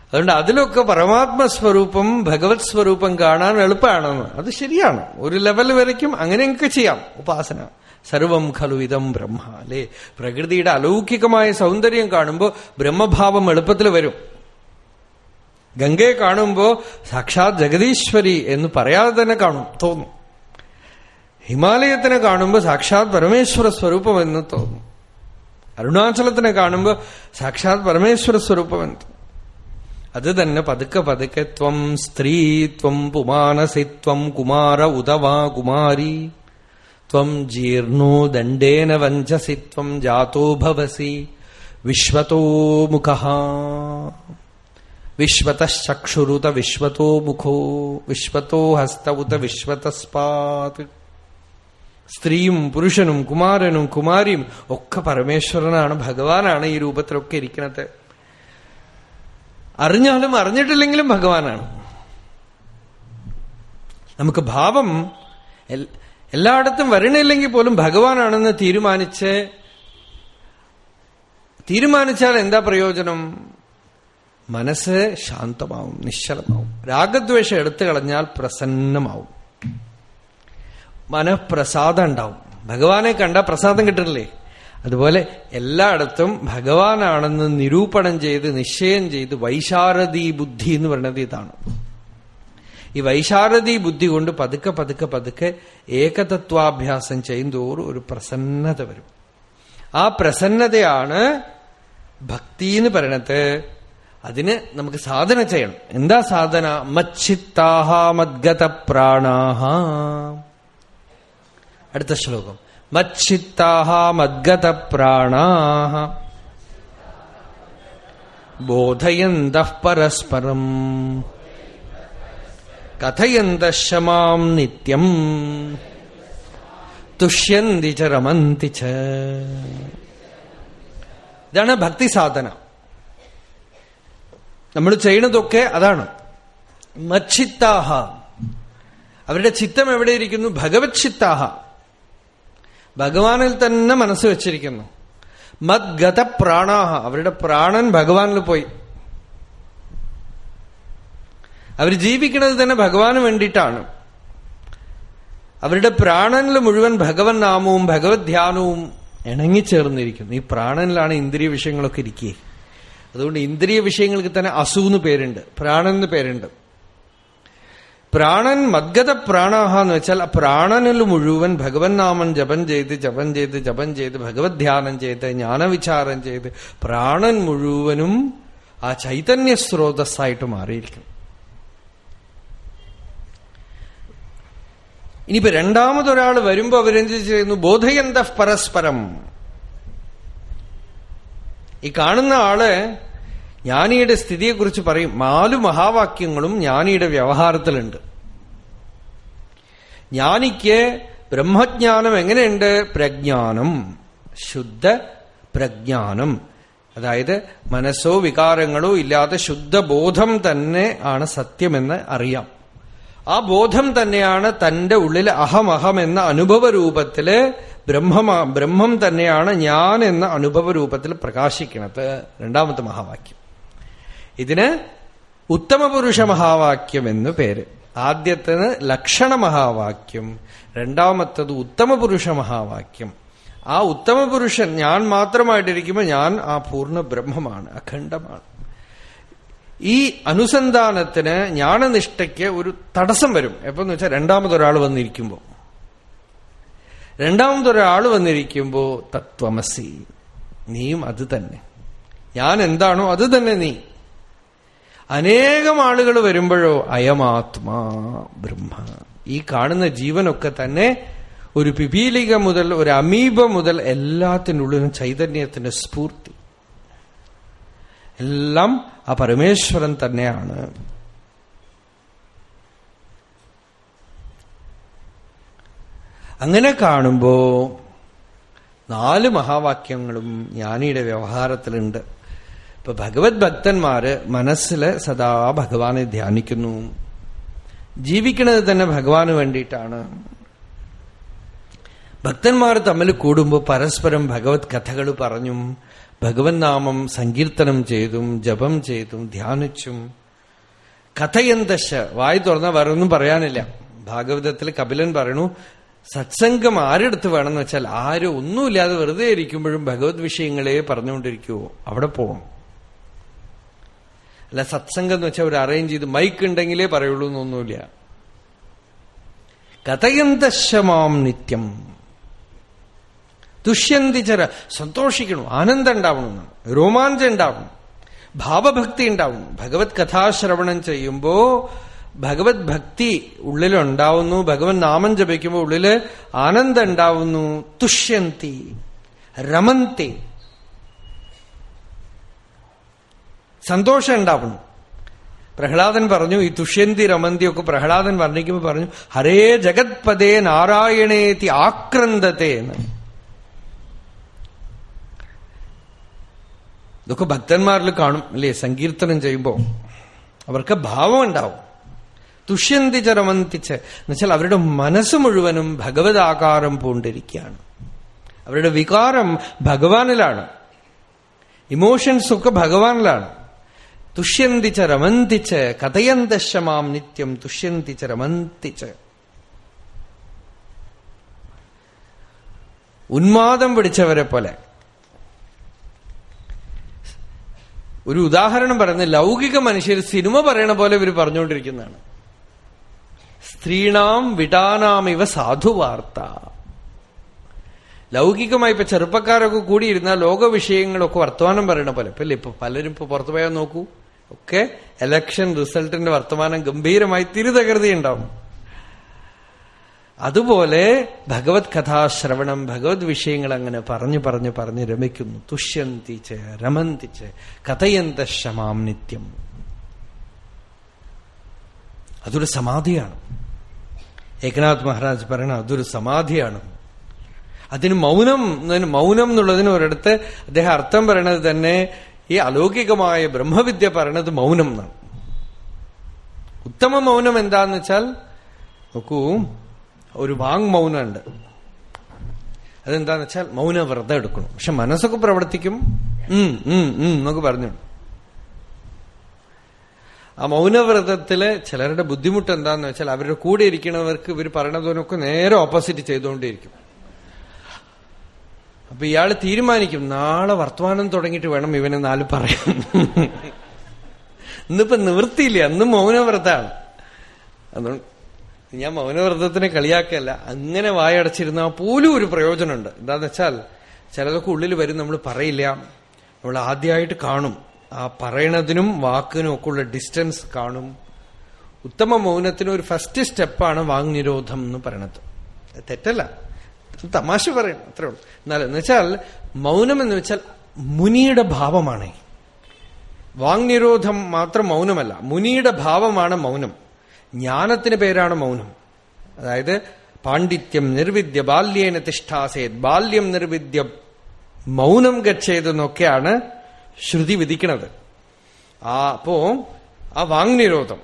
അതുകൊണ്ട് അതിലൊക്കെ പരമാത്മ സ്വരൂപം ഭഗവത് സ്വരൂപം കാണാൻ എളുപ്പമാണെന്ന്. അത് ശരിയാണ്. ഒരു ലെവൽ വരയ്ക്കും അങ്ങനെയൊക്കെ ചെയ്യാം. ഉപാസന. സർവം ഖലു ഇതം ബ്രഹ്മ. അല്ലെ? പ്രകൃതിയുടെ അലൗകികമായ സൗന്ദര്യം കാണുമ്പോൾ ബ്രഹ്മഭാവം എളുപ്പത്തിൽ വരും. ഗംഗയെ കാണുമ്പോ സാക്ഷാത് ജഗദീശ്വരി എന്ന് പറയാതെ തന്നെ കാണും തോന്നും. ഹിമാലയത്തിനെ കാണുമ്പോൾ സാക്ഷാത് പരമേശ്വര സ്വരൂപം എന്ന് തോന്നും. അരുണാചലത്തിനെ കാണുമ്പോൾ സാക്ഷാത് പരമേശ്വര സ്വരൂപം എന്ന് തോന്നും. അത് തന്നെ പതുക്കെ പതുക്കെ ത്വം സ്ത്രീ ത്വം കുമാര ഉദവാ കുമാരി ത്വം ജീർണോ ദണ്ഡേന വഞ്ചസി ത്വം ജാതോ ഭവസി വിശ്വതോ മുഖ വിശ്വതശ്ചക്ഷുരുത വിശ്വതോ മുഖോ വിശ്വതോ ഹസ്ത ഉത വിശ്വതസ്പാത്. സ്ത്രീയും പുരുഷനും കുമാരനും കുമാരിയും ഒക്കെ പരമേശ്വരനാണ് ഭഗവാനാണ് ഈ രൂപത്തിലൊക്കെ ഇരിക്കുന്നത്. അറിഞ്ഞാലും അറിഞ്ഞിട്ടില്ലെങ്കിലും ഭഗവാനാണ്. നമുക്ക് ഭാവം എല്ലായിടത്തും വരണില്ലെങ്കിൽ പോലും ഭഗവാനാണെന്ന് തീരുമാനിച്ച് തീരുമാനിച്ചാൽ എന്താ പ്രയോജനം? മനസ്സ് ശാന്തമാവും നിശ്ചലമാവും. രാഗദ്വേഷം എടുത്തു കളഞ്ഞാൽ പ്രസന്നമാവും. മനഃപ്രസാദം ഉണ്ടാവും. ഭഗവാനെ കണ്ട പ്രസാദം കിട്ടണില്ലേ? അതുപോലെ എല്ലായിടത്തും ഭഗവാനാണെന്ന് നിരൂപണം ചെയ്ത് നിശ്ചയം ചെയ്ത് വൈശാരദി ബുദ്ധി എന്ന് പറയുന്നത് ഇതാണ്. ഈ വൈശാരദി ബുദ്ധി കൊണ്ട് പതുക്കെ പതുക്കെ പതുക്കെ ഏകതത്വാഭ്യാസം ചെയ്യുന്തോറും ഒരു പ്രസന്നത വരും. ആ പ്രസന്നതയാണ് ഭക്തി എന്ന് പറയണത്. അതിന് നമുക്ക് സാധന ചെയ്യണം. എന്താ സാധന? മച്ചിത്താഹ മദ്ഗത പ്രാണാഹ അടുത്ത ശ്ലോകം. മച്ചിത്താഹ മദ്ഗത പ്രാണാഹ ബോധയന്ത പരസ്പരം. കഥയന്ത ശമാം നിത്യം. തുഷ്യന്തി ച രമന്തി ഭക്തി സാധന നമ്മൾ ചെയ്യുന്നതൊക്കെ അതാണ്. മച്ചിത്താഹ. അവരുടെ ചിത്തം എവിടെ ഇരിക്കുന്നു? ഭഗവത് ചിത്താഹ. ഭഗവാനിൽ തന്നെ മനസ്സ് വെച്ചിരിക്കുന്നു. മദ്ഗത പ്രാണാഹ. അവരുടെ പ്രാണൻ ഭഗവാനിൽ പോയി. അവർ ജീവിക്കുന്നത് തന്നെ ഭഗവാന് വേണ്ടിയിട്ടാണ്. അവരുടെ പ്രാണനിൽ മുഴുവൻ ഭഗവൻ നാമവും ഭഗവത് ധ്യാനവും ഇണങ്ങിച്ചേർന്നിരിക്കുന്നു. ഈ പ്രാണനിലാണ് ഇന്ദ്രിയ വിഷയങ്ങളൊക്കെ ഇരിക്കുക അതുകൊണ്ട് ഇന്ദ്രിയ വിഷയങ്ങൾക്ക് തന്നെ അസു എന്ന് പേരുണ്ട് പ്രാണൻ എന്ന് പേരുണ്ട്. പ്രാണൻ മദ്ഗത പ്രാണാഹ എന്ന് വെച്ചാൽ ആ പ്രാണനിൽ മുഴുവൻ ഭഗവൻ നാമം ജപം ചെയ്ത് ജപം ചെയ്ത് ജപം ചെയ്ത് ഭഗവത് ധ്യാനം ചെയ്ത് ജ്ഞാനവിചാരം ചെയ്ത് പ്രാണൻ മുഴുവനും ആ ചൈതന്യ സ്രോതസ്സായിട്ട് മാറിയിരിക്കും. ഇനിയിപ്പോ രണ്ടാമതൊരാൾ വരുമ്പോ അവരെന്ത് ചെയ്യുന്നു? ബോധയന്ത പരസ്പരം. ഈ കാണുന്ന ആൾ ജ്ഞാനിയുടെ സ്ഥിതിയെക്കുറിച്ച് പറയും. നാലു മഹാവാക്യങ്ങളും ജ്ഞാനിയുടെ വ്യവഹാരത്തിലുണ്ട്. ജ്ഞാനിക്ക് ബ്രഹ്മജ്ഞാനം എങ്ങനെയുണ്ട്? പ്രജ്ഞാനം. ശുദ്ധ പ്രജ്ഞാനം. അതായത് മനസ്സോ വികാരങ്ങളോ ഇല്ലാതെ ശുദ്ധ ബോധം തന്നെ ആണ് സത്യമെന്ന് അറിയാം. ആ ബോധം തന്നെയാണ് തന്റെ ഉള്ളിൽ അഹം അഹം എന്ന അനുഭവ രൂപത്തിൽ ബ്രഹ്മമാ ബ്രഹ്മം തന്നെയാണ് ഞാൻ എന്ന അനുഭവ രൂപത്തിൽ പ്രകാശിക്കുന്നത് രണ്ടാമത്തെ മഹാവാക്യം. ഇതിന് ഉത്തമപുരുഷ മഹാവാക്യം എന്ന് പേര്. ആദ്യത്തേത് ലക്ഷണ മഹാവാക്യം. രണ്ടാമത്തത് ഉത്തമപുരുഷ മഹാവാക്യം. ആ ഉത്തമപുരുഷൻ ഞാൻ മാത്രമായിട്ടിരിക്കുമ്പോൾ ഞാൻ ആ പൂർണ ബ്രഹ്മമാണ് അഖണ്ഡമാണ്. ഈ അനുസന്ധാനത്തിന് ജ്ഞാനനിഷ്ഠയ്ക്ക് ഒരു തടസ്സം വരും. എപ്പോന്ന് വെച്ചാൽ രണ്ടാമതൊരാൾ വന്നിരിക്കുമ്പോൾ. രണ്ടാമതൊരാൾ വന്നിരിക്കുമ്പോൾ തത്വമസി. നീയും അത് തന്നെ. ഞാൻ എന്താണോ അത് തന്നെ നീ. അനേകം ആളുകൾ വരുമ്പോഴോ അയമാത്മാ ബ്രഹ്മ. ഈ കാണുന്ന ജീവനൊക്കെ തന്നെ ഒരു പിപീലിക മുതൽ ഒരു അമീബ മുതൽ എല്ലാത്തിനുള്ളിലും ചൈതന്യത്തിന്റെ സ്ഫൂർത്തി. എല്ലാം ആ പരമേശ്വരൻ തന്നെയാണ്. അങ്ങനെ കാണുമ്പോ നാല് മഹാവാക്യങ്ങളും ജ്ഞാനിയുടെ വ്യവഹാരത്തിലുണ്ട്. ഇപ്പൊ ഭഗവത് ഭക്തന്മാര് മനസ്സിൽ സദാ ഭഗവാനെ ധ്യാനിക്കുന്നു. ജീവിക്കുന്നത് തന്നെ ഭഗവാന് വേണ്ടിയിട്ടാണ്. ഭക്തന്മാർ തമ്മിൽ കൂടുമ്പോൾ പരസ്പരം ഭഗവത് കഥകൾ പറഞ്ഞും ഭഗവത് നാമം സങ്കീർത്തനം ചെയ്തും ജപം ചെയ്തും ധ്യാനിച്ചും. കഥയന്തശ. വായി തുറന്ന വേറൊന്നും പറയാനില്ല. ഭാഗവതത്തിൽ കപിലൻ പറയണു സത്സംഗം ആരെടുത്ത് വേണമെന്ന് വെച്ചാൽ ആരും ഒന്നുമില്ലാതെ വെറുതെ ഇരിക്കുമ്പോഴും ഭഗവത് വിഷയങ്ങളെ പറഞ്ഞുകൊണ്ടിരിക്കുവോ? അവിടെ പോകണം അല്ല സത്സംഗം എന്ന് വെച്ചാൽ അവർ അറേഞ്ച് ചെയ്ത് മൈക്ക് ഉണ്ടെങ്കിലേ പറയുള്ളൂ എന്നൊന്നുമില്ല. കഥയന്തശമാം നിത്യം. ദുഷ്യന്തിചര സന്തോഷിക്കണം ആനന്ദം ഉണ്ടാവണം രോമാഞ്ചം ഉണ്ടാവണം ഭാവഭക്തി ഉണ്ടാവണം. ഭഗവത് കഥാശ്രവണം ചെയ്യുമ്പോ ഭഗവത് ഭക്തി ഉള്ളിലുണ്ടാവുന്നു ഭഗവത് നാമം ജപിക്കുമ്പോൾ ഉള്ളിൽ ആനന്ദം ഉണ്ടാവുന്നു. തുഷ്യന്തി രമന്തി. സന്തോഷം ഉണ്ടാവണം പ്രഹ്ലാദൻ പറഞ്ഞു ഈ തുഷ്യന്തി രമന്തി ഒക്കെ പ്രഹ്ലാദൻ വർണിക്കുമ്പോൾ പറഞ്ഞു ഹരേ ജഗത്പദേ നാരായണേതി ആക്രന്ദത്തെ എന്ന്. ഇതൊക്കെ ഭക്തന്മാരിൽ കാണും അല്ലേ? സങ്കീർത്തനം ചെയ്യുമ്പോൾ അവർക്ക് ഭാവം ഉണ്ടാവും. തുഷ്യന്തി ചരമന്തിച്ച് എന്നുവെച്ചാൽ അവരുടെ മനസ്സ് മുഴുവനും ഭഗവതാകാരം പൂണ്ടിരിക്കുകയാണ്. അവരുടെ വികാരം ഭഗവാനിലാണ്. ഇമോഷൻസ് ഒക്കെ ഭഗവാനിലാണ്. ഇമോഷൻസ് ച ഭഗവാനിലാണ് തുഷ്യന്തിച്ച് രമന്തിച്ച് കഥയന്തശമാം നിത്യം രമന്തി രമന്തിച്ച് ഉന്മാദം പിടിച്ചവരെ പോലെ. ഒരു ഉദാഹരണം പറയുന്ന ലൗകിക മനുഷ്യർ സിനിമ പറയണ പോലെ ഇവർ പറഞ്ഞുകൊണ്ടിരിക്കുന്നതാണ്. സ്ത്രീണാം വിടാനാം ഇവ സാധുവാർത്ത. ലൗകികമായി ഇപ്പൊ ചെറുപ്പക്കാരൊക്കെ കൂടിയിരുന്ന ലോക വിഷയങ്ങളൊക്കെ വർത്തമാനം പറയണ പോലെ. ഇപ്പൊ പലരും ഇപ്പൊ പുറത്തു പോയാൽ നോക്കൂ. ഒക്കെ എലക്ഷൻ റിസൾട്ടിന്റെ വർത്തമാനം ഗംഭീരമായി തിരുതകൃതി ഉണ്ടാവും അതുപോലെ ഭഗവത് കഥാശ്രവണം ഭഗവത് വിഷയങ്ങൾ അങ്ങനെ പറഞ്ഞു പറഞ്ഞു പറഞ്ഞ് രമിക്കുന്നു. തുഷ്യന്തിച്ച് രമന്തിച്ച് കഥയന്ത ശമാം നിത്യം. അതൊരു സമാധിയാണ്. ഏകനാഥ് മഹാരാജ് പറയണ അതൊരു സമാധിയാണ്. അതിന് മൗനം മൗനം എന്നുള്ളതിന് ഒരിടത്ത് അദ്ദേഹം അർത്ഥം പറയണത് തന്നെ ഈ അലൗകികമായ ബ്രഹ്മവിദ്യ പറയണത് മൗനം എന്നാണ്. ഉത്തമ മൗനം എന്താന്ന് വെച്ചാൽ നോക്കൂ ഒരു വാങ് മൗനമുണ്ട്. അതെന്താന്ന് വെച്ചാൽ മൗന വ്രതം എടുക്കണം. പക്ഷെ മനസ്സൊക്കെ പ്രവർത്തിക്കും. എന്നൊക്കെ പറഞ്ഞു. ആ മൗനവ്രതത്തിൽ ചിലരുടെ ബുദ്ധിമുട്ട് എന്താന്ന് വെച്ചാൽ അവരുടെ കൂടെ ഇരിക്കുന്നവർക്ക് ഇവർ പറയണതിനൊക്കെ നേരെ ഓപ്പോസിറ്റ് ചെയ്തുകൊണ്ടേയിരിക്കും. അപ്പൊ ഇയാൾ തീരുമാനിക്കും നാളെ വർത്തമാനം തുടങ്ങിയിട്ട് വേണം ഇവനെ നാല് പറയാൻ. ഇന്നിപ്പോ നിവൃത്തിയില്ല അന്ന് മൗനവ്രതാണ് അതുകൊണ്ട് ഞാൻ മൗനവ്രതത്തിനെ കളിയാക്കല്ല അങ്ങനെ വായടച്ചിരുന്നാൽ പോലും ഒരു പ്രയോജനമുണ്ട്. എന്താന്ന് വെച്ചാൽ ചിലതൊക്കെ ഉള്ളിൽ വരും നമ്മൾ പറയില്ല. നമ്മൾ ആദ്യമായിട്ട് കാണും. ആ പറയണതിനും വാക്കിനും ഒക്കെ ഉള്ള ഡിസ്റ്റൻസ് കാണും. ഉത്തമ മൗനത്തിന് ഒരു ഫസ്റ്റ് സ്റ്റെപ്പാണ് വാങ് നിരോധം എന്ന് പറയണത്. തെറ്റല്ല. തമാശ പറയണം അത്രേ ഉള്ളൂ. എന്നാൽ എന്ന് വെച്ചാൽ മൗനം എന്ന് വെച്ചാൽ മുനിയുടെ ഭാവമാണ്. വാങ്നിരോധം മാത്രം മൗനമല്ല മുനിയുടെ ഭാവമാണ് മൗനം. ജ്ഞാനത്തിന് പേരാണ് മൗനം. അതായത് പാണ്ഡിത്യം നിർവിദ്യ ബാല്യേന തിഷ്ഠാസേത് ബാല്യം നിർവിദ്യ മൗനം ഗച്ഛേതെന്നൊക്കെയാണ് ശ്രുതി വിധിക്കുന്നത് ആ അപ്പോ ആ വാങ്നിരോധം.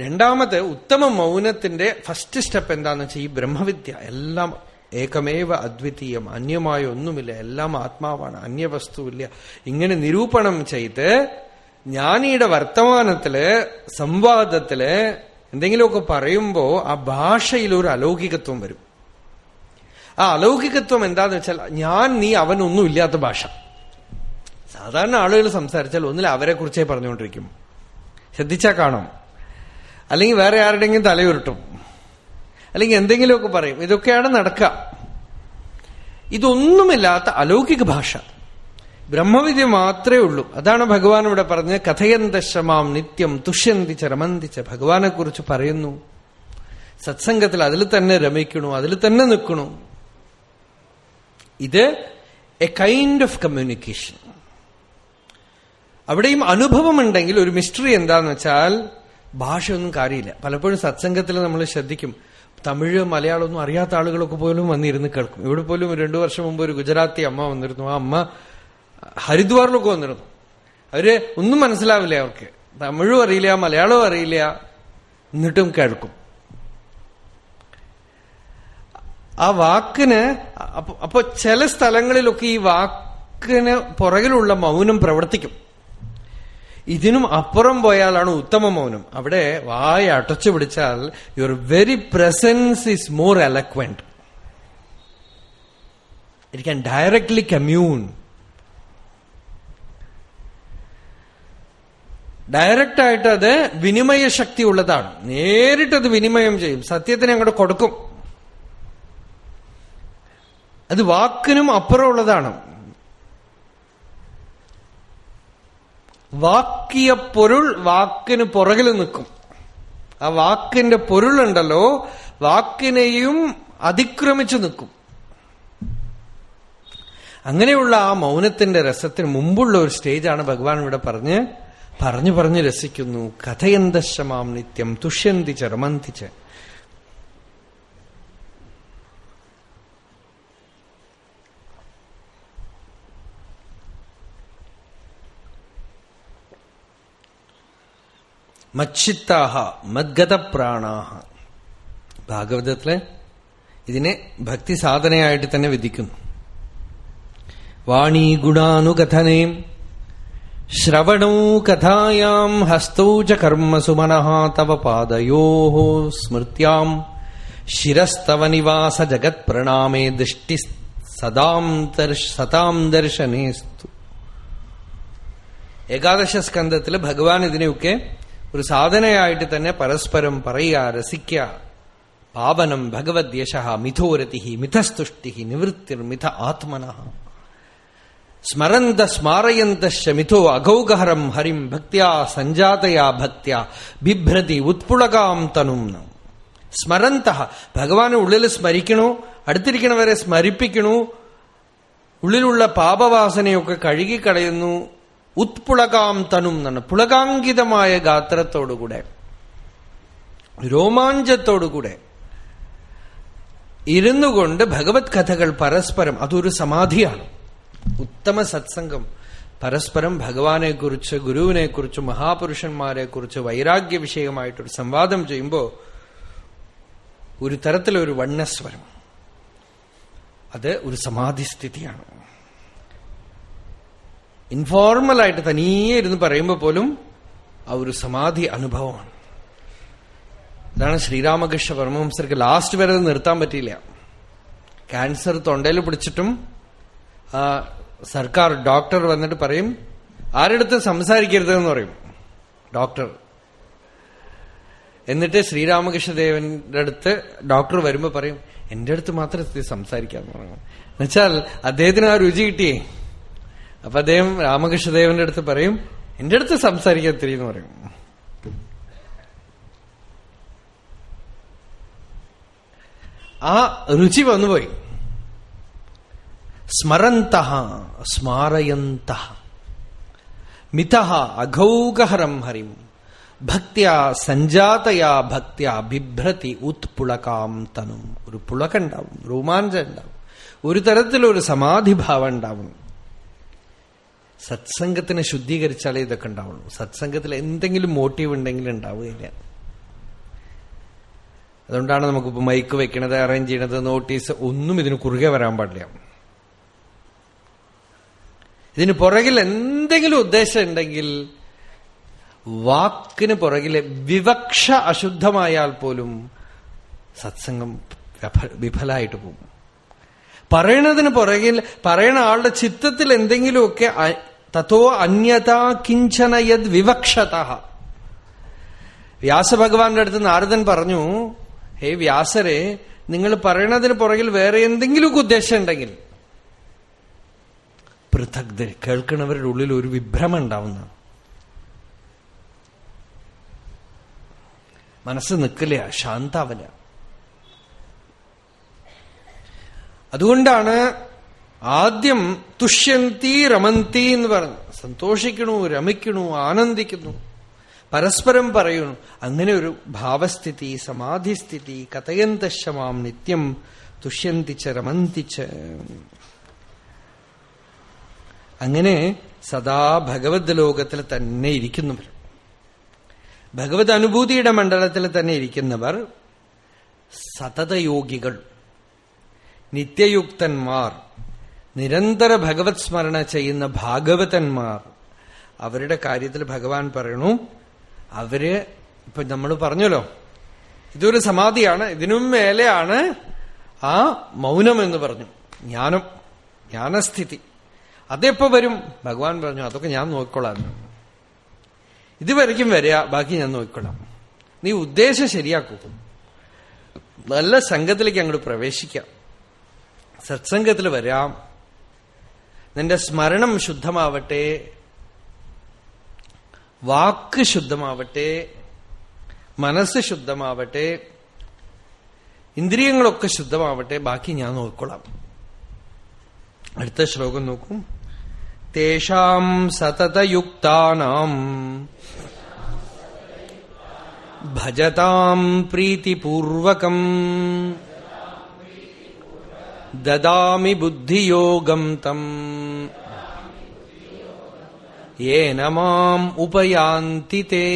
രണ്ടാമത് ഉത്തമ മൗനത്തിന്റെ ഫസ്റ്റ് സ്റ്റെപ്പ് എന്താന്ന് വെച്ചാൽ ഈ ബ്രഹ്മവിദ്യ എല്ലാം ഏകമേവ അദ്വിതീയം അന്യമായ ഒന്നുമില്ല എല്ലാം ആത്മാവാണ് അന്യവസ്തുവില്ല. ഇങ്ങനെ നിരൂപണം ചെയ്ത് ജ്ഞാനിയുടെ വർത്തമാനത്തിൽ സംവാദത്തിൽ എന്തെങ്കിലുമൊക്കെ പറയുമ്പോ ആ ഭാഷയിൽ ഒരു അലൗകികത്വം വരും. ആ അലൗകികത്വം എന്താന്ന് വെച്ചാൽ ഞാൻ നീ അവനൊന്നും ഇല്ലാത്ത ഭാഷ. സാധാരണ ആളുകൾ സംസാരിച്ചാൽ ഒന്നിൽ അവരെ കുറിച്ചേ പറഞ്ഞുകൊണ്ടിരിക്കും. ശ്രദ്ധിച്ചാൽ കാണും. അല്ലെങ്കിൽ വേറെ ആരുടെങ്കിലും തലയുരുട്ടും. അല്ലെങ്കിൽ എന്തെങ്കിലുമൊക്കെ പറയും. ഇതൊക്കെയാണ് നടക്കുക. ഇതൊന്നുമില്ലാത്ത അലൗകിക ഭാഷ. ബ്രഹ്മവിദ്യ മാത്രമേ ഉള്ളൂ. അതാണ് ഭഗവാൻ ഇവിടെ പറഞ്ഞ് കഥയന്തശമാം നിത്യം തുഷ്യന്തി ചരമന്തിച്ച ഭഗവാനെ കുറിച്ച് പറയുന്നു. സത്സംഗത്തിൽ അതിൽ തന്നെ രമിക്കണു. അതിൽ തന്നെ നിൽക്കണു. ഇത് എ കൈൻഡ് ഓഫ് കമ്മ്യൂണിക്കേഷൻ അവിടെയും അനുഭവമുണ്ടെങ്കിൽ ഒരു മിസ്റ്ററി എന്താന്ന് വെച്ചാൽ ഭാഷയൊന്നും കാര്യമില്ല. പലപ്പോഴും സത്സംഗത്തിൽ നമ്മൾ ശ്രദ്ധിക്കും. തമിഴ് മലയാളം ഒന്നും അറിയാത്ത ആളുകളൊക്കെ പോലും വന്നിരുന്ന് കേൾക്കും. ഇവിടെ പോലും രണ്ടു വർഷം മുമ്പ് ഒരു ഗുജറാത്തി അമ്മ വന്നിരുന്നു. ആ അമ്മ ഹരിദ്വാറിലൊക്കെ വന്നിരുന്നു. അവർ ഒന്നും മനസ്സിലാവില്ല അവർക്ക്. തമിഴും അറിയില്ല മലയാളവും അറിയില്ല. എന്നിട്ടും കേൾക്കും. ആ വാക്കിന് അപ്പൊ ചില സ്ഥലങ്ങളിലൊക്കെ ഈ വാക്കിന് പുറകിലുള്ള മൗനം പ്രവർത്തിക്കും. ഇതിനും അപ്പുറം പോയാലാണ് ഉത്തമ മൗനം. അവിടെ വായ അടച്ചു പിടിച്ചാൽ your very presence is more eloquent it can directly commune direct ആയിട്ട് അത് വിനിമയ ശക്തി ഉള്ളതാണ്. അത് വിനിമയം ചെയ്യും. സത്യത്തിന് അങ്ങോട്ട് കൊടുക്കും. അത് വാക്കിനും അപ്പുറമുള്ളതാണ് വാക്കിയ പൊരുൾ വാക്കിന് പുറകിൽ നിൽക്കും. ആ വാക്കിന്റെ പൊരുളുണ്ടല്ലോ വാക്കിനെയും അതിക്രമിച്ചു നിൽക്കും. അങ്ങനെയുള്ള ആ മൗനത്തിന്റെ രസത്തിന് മുമ്പുള്ള ഒരു സ്റ്റേജാണ് ഭഗവാൻ ഇവിടെ പറഞ്ഞ് പറഞ്ഞു പറഞ്ഞു രസിക്കുന്നു. കഥയന്തശമാം നിത്യം തുഷ്യന്തി ചരമന്തിച്ച് മച്ചിത്താഹ മദ്ഗതപ്രാണാഹ. ഭാഗവതത്തിൽ ഇതിനെ ഭക്തി സാധനയായിട്ട് തന്നെ വിധിക്കുന്നു. വാണീ ഗുണാനുകഥനേം ശ്രവണോ കഥായാം ഹസ്തൗ ച കർമ്മസു മനഃ തവ പാദയോ സ്മൃത്യാം ശിരസ്തവ നിവാസ ജഗത് പ്രണാമേ ദൃഷ്ടി സദാം സതാം ദർശനേസ്തു. ഏകാദശ സ്കന്ധത്തിൽ ഭഗവാൻ ഇതിനെയൊക്കെ ഒരു സാധനയായിട്ട് തന്നെ പരസ്പരം പറയുക രസിക്കുക. പാവനം ഭഗവദ്യശ മിഥോരതി മിഥസ്തുഷ്ടി നിവൃത്തിർ മിഥ ആത്മന. സ്മരന്ത സ്മാരയന്തശ്ച മിഥോ അഗൗഗഹരം ഹരിം ഭക്തിയാ സഞ്ജാതയാ ഭക്തിയ ബിഭ്രതി ഉത്പുളകാം തനും സ്മരന്ത ഭഗവാനെ ഉള്ളിൽ സ്മരിക്കണു അടുത്തിരിക്കണവരെ സ്മരിപ്പിക്കണു ഉള്ളിലുള്ള പാപവാസനയൊക്കെ കഴുകിക്കളയുന്നു ഉത്പുളകാം തനും എന്നാണ്. പുളകാങ്കിതമായ ഗാത്രത്തോടുകൂടെ രോമാഞ്ചത്തോടുകൂടെ ഇരുന്നു കൊണ്ട് ഭഗവത് കഥകൾ പരസ്പരം അതൊരു സമാധിയാണ്. ഉത്തമ സത്സംഗം. പരസ്പരം ഭഗവാനെ കുറിച്ച് ഗുരുവിനെ കുറിച്ച് മഹാപുരുഷന്മാരെ കുറിച്ച് വൈരാഗ്യ വിഷയമായിട്ടൊരു സംവാദം ചെയ്യുമ്പോൾ ഒരു തരത്തിലൊരു വണ്ണസ്വരം. അത് ഒരു സമാധിസ്ഥിതിയാണ്. ഇൻഫോർമലായിട്ട് തനിയെ ഇരുന്ന് പറയുമ്പോൾ പോലും ആ ഒരു സമാധി അനുഭവമാണ്. അതാണ് ശ്രീരാമകൃഷ്ണ പരമഹംസർക്ക് ലാസ്റ്റ് വരെ നിർത്താൻ പറ്റിയില്ല. ക്യാൻസർ തൊണ്ടയിൽ പിടിച്ചിട്ടും സർക്കാർ ഡോക്ടർ വന്നിട്ട് പറയും ആരെടുത്ത് സംസാരിക്കരുതെന്ന് പറയും. ഡോക്ടർ എന്നിട്ട് ശ്രീരാമകൃഷ്ണദേവന്റെ അടുത്ത് ഡോക്ടർ വരുമ്പോ പറയും എന്റെ അടുത്ത് മാത്രം സംസാരിക്കാന്ന് പറഞ്ഞു. എന്നുവെച്ചാൽ അദ്ദേഹത്തിന് ആ രുചി കിട്ടിയേ. അപ്പൊ അദ്ദേഹം രാമകൃഷ്ണദേവന്റെ അടുത്ത് പറയും എന്റെ അടുത്ത് സംസാരിക്കാൻ തിരിയെന്ന് പറയും. ആ രുചി വന്നുപോയി. സ്മരന്ത സ്മാരയന്ത മിത അഘൗകഹരം ഹരിം. ഭക്തിയ സഞ്ജാതയാ ഭക്തിയ ബിഭ്രതി ഉത്പുളകാം തനും. ഒരു രോമാഞ്ചം ഉണ്ടാവും. ഒരു തരത്തിലൊരു സമാധിഭാവം ഉണ്ടാവും. സത്സംഗത്തിനെ ശുദ്ധീകരിച്ചാലേ ഇതൊക്കെ ഉണ്ടാവുള്ളൂ. സത്സംഗത്തിൽ എന്തെങ്കിലും മോട്ടീവ് ഉണ്ടെങ്കിൽ ഉണ്ടാവുകയില്ല. അതുകൊണ്ടാണ് നമുക്കിപ്പോ മൈക്ക് വെക്കണത് അറേഞ്ച് ചെയ്യണത് നോട്ടീസ് ഒന്നും ഇതിന് കുറുകെ വരാൻ പാടില്ല. ഇതിന് പുറകിൽ എന്തെങ്കിലും ഉദ്ദേശം ഉണ്ടെങ്കിൽ വാക്കിന് പുറകിലെ വിവക്ഷ അശുദ്ധമായാൽ പോലും സത്സംഗം വിഫലായിട്ട് പോകും. പറയണതിന് പുറകിൽ പറയണ ആളുടെ ചിത്തത്തിൽ എന്തെങ്കിലുമൊക്കെ തത്തോ അന്യതാ കിഞ്ചന യദ് വിവക്ഷത. വ്യാസഭഗവാന്റെ അടുത്ത് നാരദൻ പറഞ്ഞു ഹേ വ്യാസരെ നിങ്ങൾ പറയണതിന് പുറകിൽ വേറെ എന്തെങ്കിലുമൊക്കെ ഉദ്ദേശം ഉണ്ടെങ്കിൽ പൃഥക് കേൾക്കുന്നവരുടെ ഉള്ളിൽ ഒരു വിഭ്രമം ഉണ്ടാവുന്ന. മനസ്സ് നിൽക്കില്ല ശാന്താവല. അതുകൊണ്ടാണ് ആദ്യം തുഷ്യന്തി രമന്തി എന്ന് പറഞ്ഞു. സന്തോഷിക്കണു രമിക്കണു ആനന്ദിക്കുന്നു. പരസ്പരം പറയുന്നു അങ്ങനെ ഒരു ഭാവസ്ഥിതി സമാധിസ്ഥിതി കഥയന്തശമാം നിത്യം തുഷ്യന്തിച്ച് രമന്തിച്ച് അങ്ങനെ സദാ ഭഗവത് ലോകത്തിൽ തന്നെ ഇരിക്കുന്നവർ. ഭഗവത് അനുഭൂതിയുടെ മണ്ഡലത്തിൽ തന്നെ ഇരിക്കുന്നവർ സതതയോഗികൾ. നിത്യയുക്തന്മാർ. നിരന്തര ഭഗവത് സ്മരണ ചെയ്യുന്ന ഭാഗവതന്മാർ. അവരുടെ കാര്യത്തിൽ ഭഗവാൻ പറയണു അവർ ഇപ്പൊ നമ്മൾ പറഞ്ഞല്ലോ ഇതൊരു സമാധിയാണ് ഇതിനും മേലെയാണ് ആ മൗനം എന്ന് പറഞ്ഞു. ജ്ഞാനം ജ്ഞാനസ്ഥിതി. അതെപ്പോ വരും? ഭഗവാൻ പറഞ്ഞു അതൊക്കെ ഞാൻ നോക്കിക്കൊള്ളാം ഇതുവരയ്ക്കും വരിക ബാക്കി ഞാൻ നോക്കിക്കൊള്ളാം നീ ഉദ്ദേശം ശരിയാക്കൂ. നല്ല സംഘത്തിലേക്ക് അങ്ങോട്ട് പ്രവേശിക്കാം. സത്സംഗത്തിൽ വരാം. നിന്റെ സ്മരണം ശുദ്ധമാവട്ടെ. വാക്ക് ശുദ്ധമാവട്ടെ. മനസ്സ് ശുദ്ധമാവട്ടെ. ഇന്ദ്രിയങ്ങളൊക്കെ ശുദ്ധമാവട്ടെ. ബാക്കി ഞാൻ നോക്കിക്കൊള്ളാം അടുത്ത ശ്ലോകം നോക്കും. തേഷാം സതതയുക്താനാം ഭജതാം പ്രീതിപൂർവകം. ദദാമി ബുദ്ധിയോഗം തം. യേന മാം ഉപയാന്തി തേ.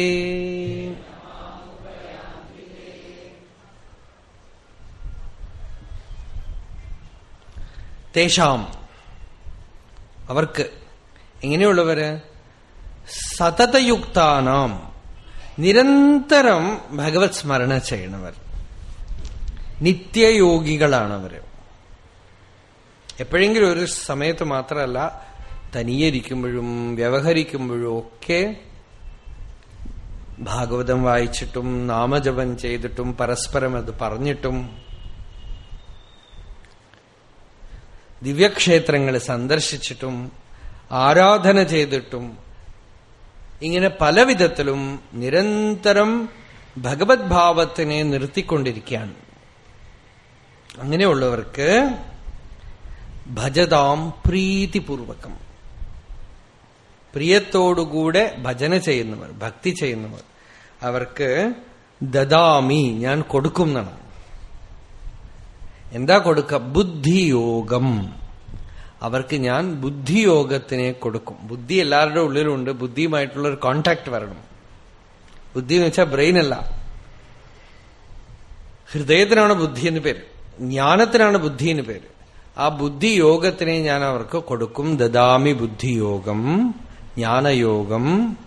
തേഷാം അവർക്ക് എങ്ങനെയുള്ളവര്? സതതയുക്താനാം നിരന്തരം ഭഗവത് സ്മരണ ചെയ്യണവർ. നിത്യയോഗികളാണവര്. എപ്പോഴെങ്കിലും ഒരു സമയത്ത് മാത്രമല്ല തനിയിരിക്കുമ്പോഴും വ്യവഹരിക്കുമ്പോഴും ഒക്കെ ഭാഗവതം വായിച്ചിട്ടും നാമജപം ചെയ്തിട്ടും പരസ്പരം അത് പറഞ്ഞിട്ടും ദിവ്യക്ഷേത്രങ്ങൾ സന്ദർശിച്ചിട്ടും ആരാധന ചെയ്തിട്ടും ഇങ്ങനെ പല വിധത്തിലും നിരന്തരം ഭഗവത് ഭാവത്തിനെ നിർത്തിക്കൊണ്ടിരിക്കുകയാണ്. അങ്ങനെയുള്ളവർക്ക് ഭജതാം പ്രീതിപൂർവകം. പ്രിയത്തോടുകൂടെ ഭജന ചെയ്യുന്നവർ ഭക്തി ചെയ്യുന്നവർ അവർക്ക് ദദാമി ഞാൻ കൊടുക്കും എന്നാണ്. എന്താ കൊടുക്ക? ബുദ്ധിയോഗം. അവർക്ക് ഞാൻ ബുദ്ധിയോഗത്തിനെ കൊടുക്കും. ബുദ്ധി എല്ലാവരുടെ ഉള്ളിലുണ്ട്. ബുദ്ധിയുമായിട്ടുള്ള ഒരു കോണ്ടാക്ട് വരണം. ബുദ്ധി എന്ന് വെച്ചാൽ ബ്രെയിൻ അല്ല. ഹൃദയത്തിനാണ് ബുദ്ധി എന്ന് പേര്. ജ്ഞാനത്തിനാണ് ബുദ്ധി എന്ന് പേര്. ആ ബുദ്ധിയോഗത്തിനെ ഞാൻ അവർക്ക് കൊടുക്കും. ദദാമി ബുദ്ധിയോഗം ജ്ഞാനയോഗം.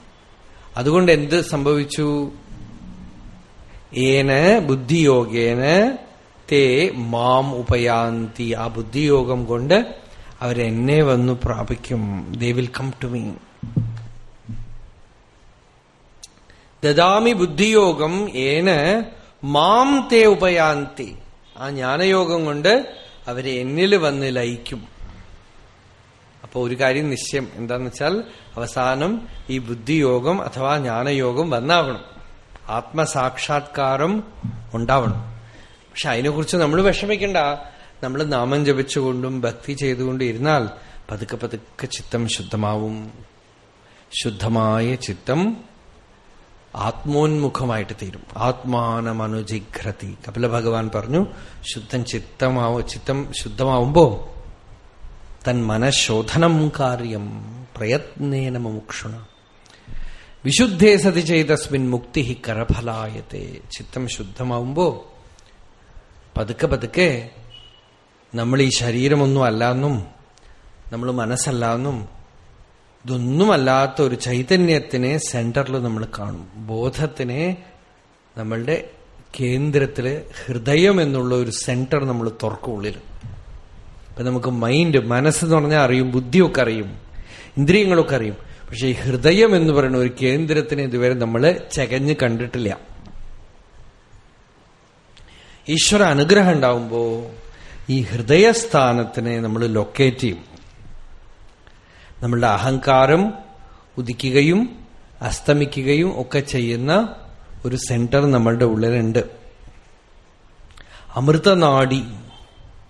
അതുകൊണ്ട് എന്ത് സംഭവിച്ചു? ഏന ബുദ്ധിയോഗേന തേ മാം ഉപയാന്തി. ആ ബുദ്ധിയോഗം കൊണ്ട് അവരെന്നെ വന്നു പ്രാപിക്കും. They will come to me ദദാമി ബുദ്ധിയോഗം ഏന മാം തേ ഉപയാന്തി. ആ ജ്ഞാനയോഗം കൊണ്ട് അവരെ എന്നിൽ വന്ന് ലയിക്കും. അപ്പൊ ഒരു കാര്യം നിശ്ചയം. എന്താന്ന് വെച്ചാൽ അവസാനം ഈ ബുദ്ധിയോഗം അഥവാ ജ്ഞാനയോഗം വന്നാവണം. ആത്മസാക്ഷാത്കാരം ഉണ്ടാവണം. പക്ഷെ അതിനെക്കുറിച്ച് നമ്മൾ വിഷമിക്കണ്ട. നമ്മൾ നാമം ജപിച്ചുകൊണ്ടും ഭക്തി ചെയ്തുകൊണ്ടും ഇരുന്നാൽ പതുക്കെ പതുക്കെ ചിത്തം ശുദ്ധമാവും. ശുദ്ധമായ ചിത്തം ആത്മോന്മുഖമായിട്ട് തീരും. ആത്മാനമനുജിഘ്രതി. കപില ഭഗവാൻ പറഞ്ഞു ശുദ്ധം ചിത്തമാവ ചിത്തം ശുദ്ധമാവുമ്പോ തൻ മനഃശോധനം കാര്യം പ്രയത്നേന മുക്ഷുണ വിശുദ്ധേ സതി ചെയ്തസ്മിൻ മുക്തി കരഫലായത്തെ. ചിത്തം ശുദ്ധമാവുമ്പോ പതുക്കെ പതുക്കെ നമ്മൾ ഈ ശരീരമൊന്നും അല്ലാന്നും നമ്മൾ മനസ്സല്ലാന്നും ഇതൊന്നുമല്ലാത്ത ഒരു ചൈതന്യത്തിനെ സെന്ററിൽ നമ്മൾ കാണും. ബോധത്തിനെ നമ്മളുടെ കേന്ദ്രത്തിൽ ഹൃദയം എന്നുള്ള ഒരു സെന്റർ നമ്മൾ തുറക്കുള്ളിൽ ഇപ്പൊ നമുക്ക് മൈൻഡ് മനസ്സ് എന്ന് പറഞ്ഞാൽ അറിയും ബുദ്ധിയൊക്കെ അറിയും ഇന്ദ്രിയങ്ങളൊക്കെ അറിയും. പക്ഷെ ഈ ഹൃദയം എന്ന് പറയുന്ന ഒരു കേന്ദ്രത്തിന് ഇതുവരെ നമ്മൾ ചകഞ്ഞ് കണ്ടിട്ടില്ല. ഈശ്വര അനുഗ്രഹം ഉണ്ടാവുമ്പോ ഈ ഹൃദയസ്ഥാനത്തിനെ നമ്മൾ ലൊക്കേറ്റ് ചെയ്യും. നമ്മളുടെ അഹങ്കാരം ഉദിക്കുകയും അസ്തമിക്കുകയും ഒക്കെ ചെയ്യുന്ന ഒരു സെന്റർ നമ്മളുടെ ഉള്ളിലുണ്ട്. അമൃതനാടി.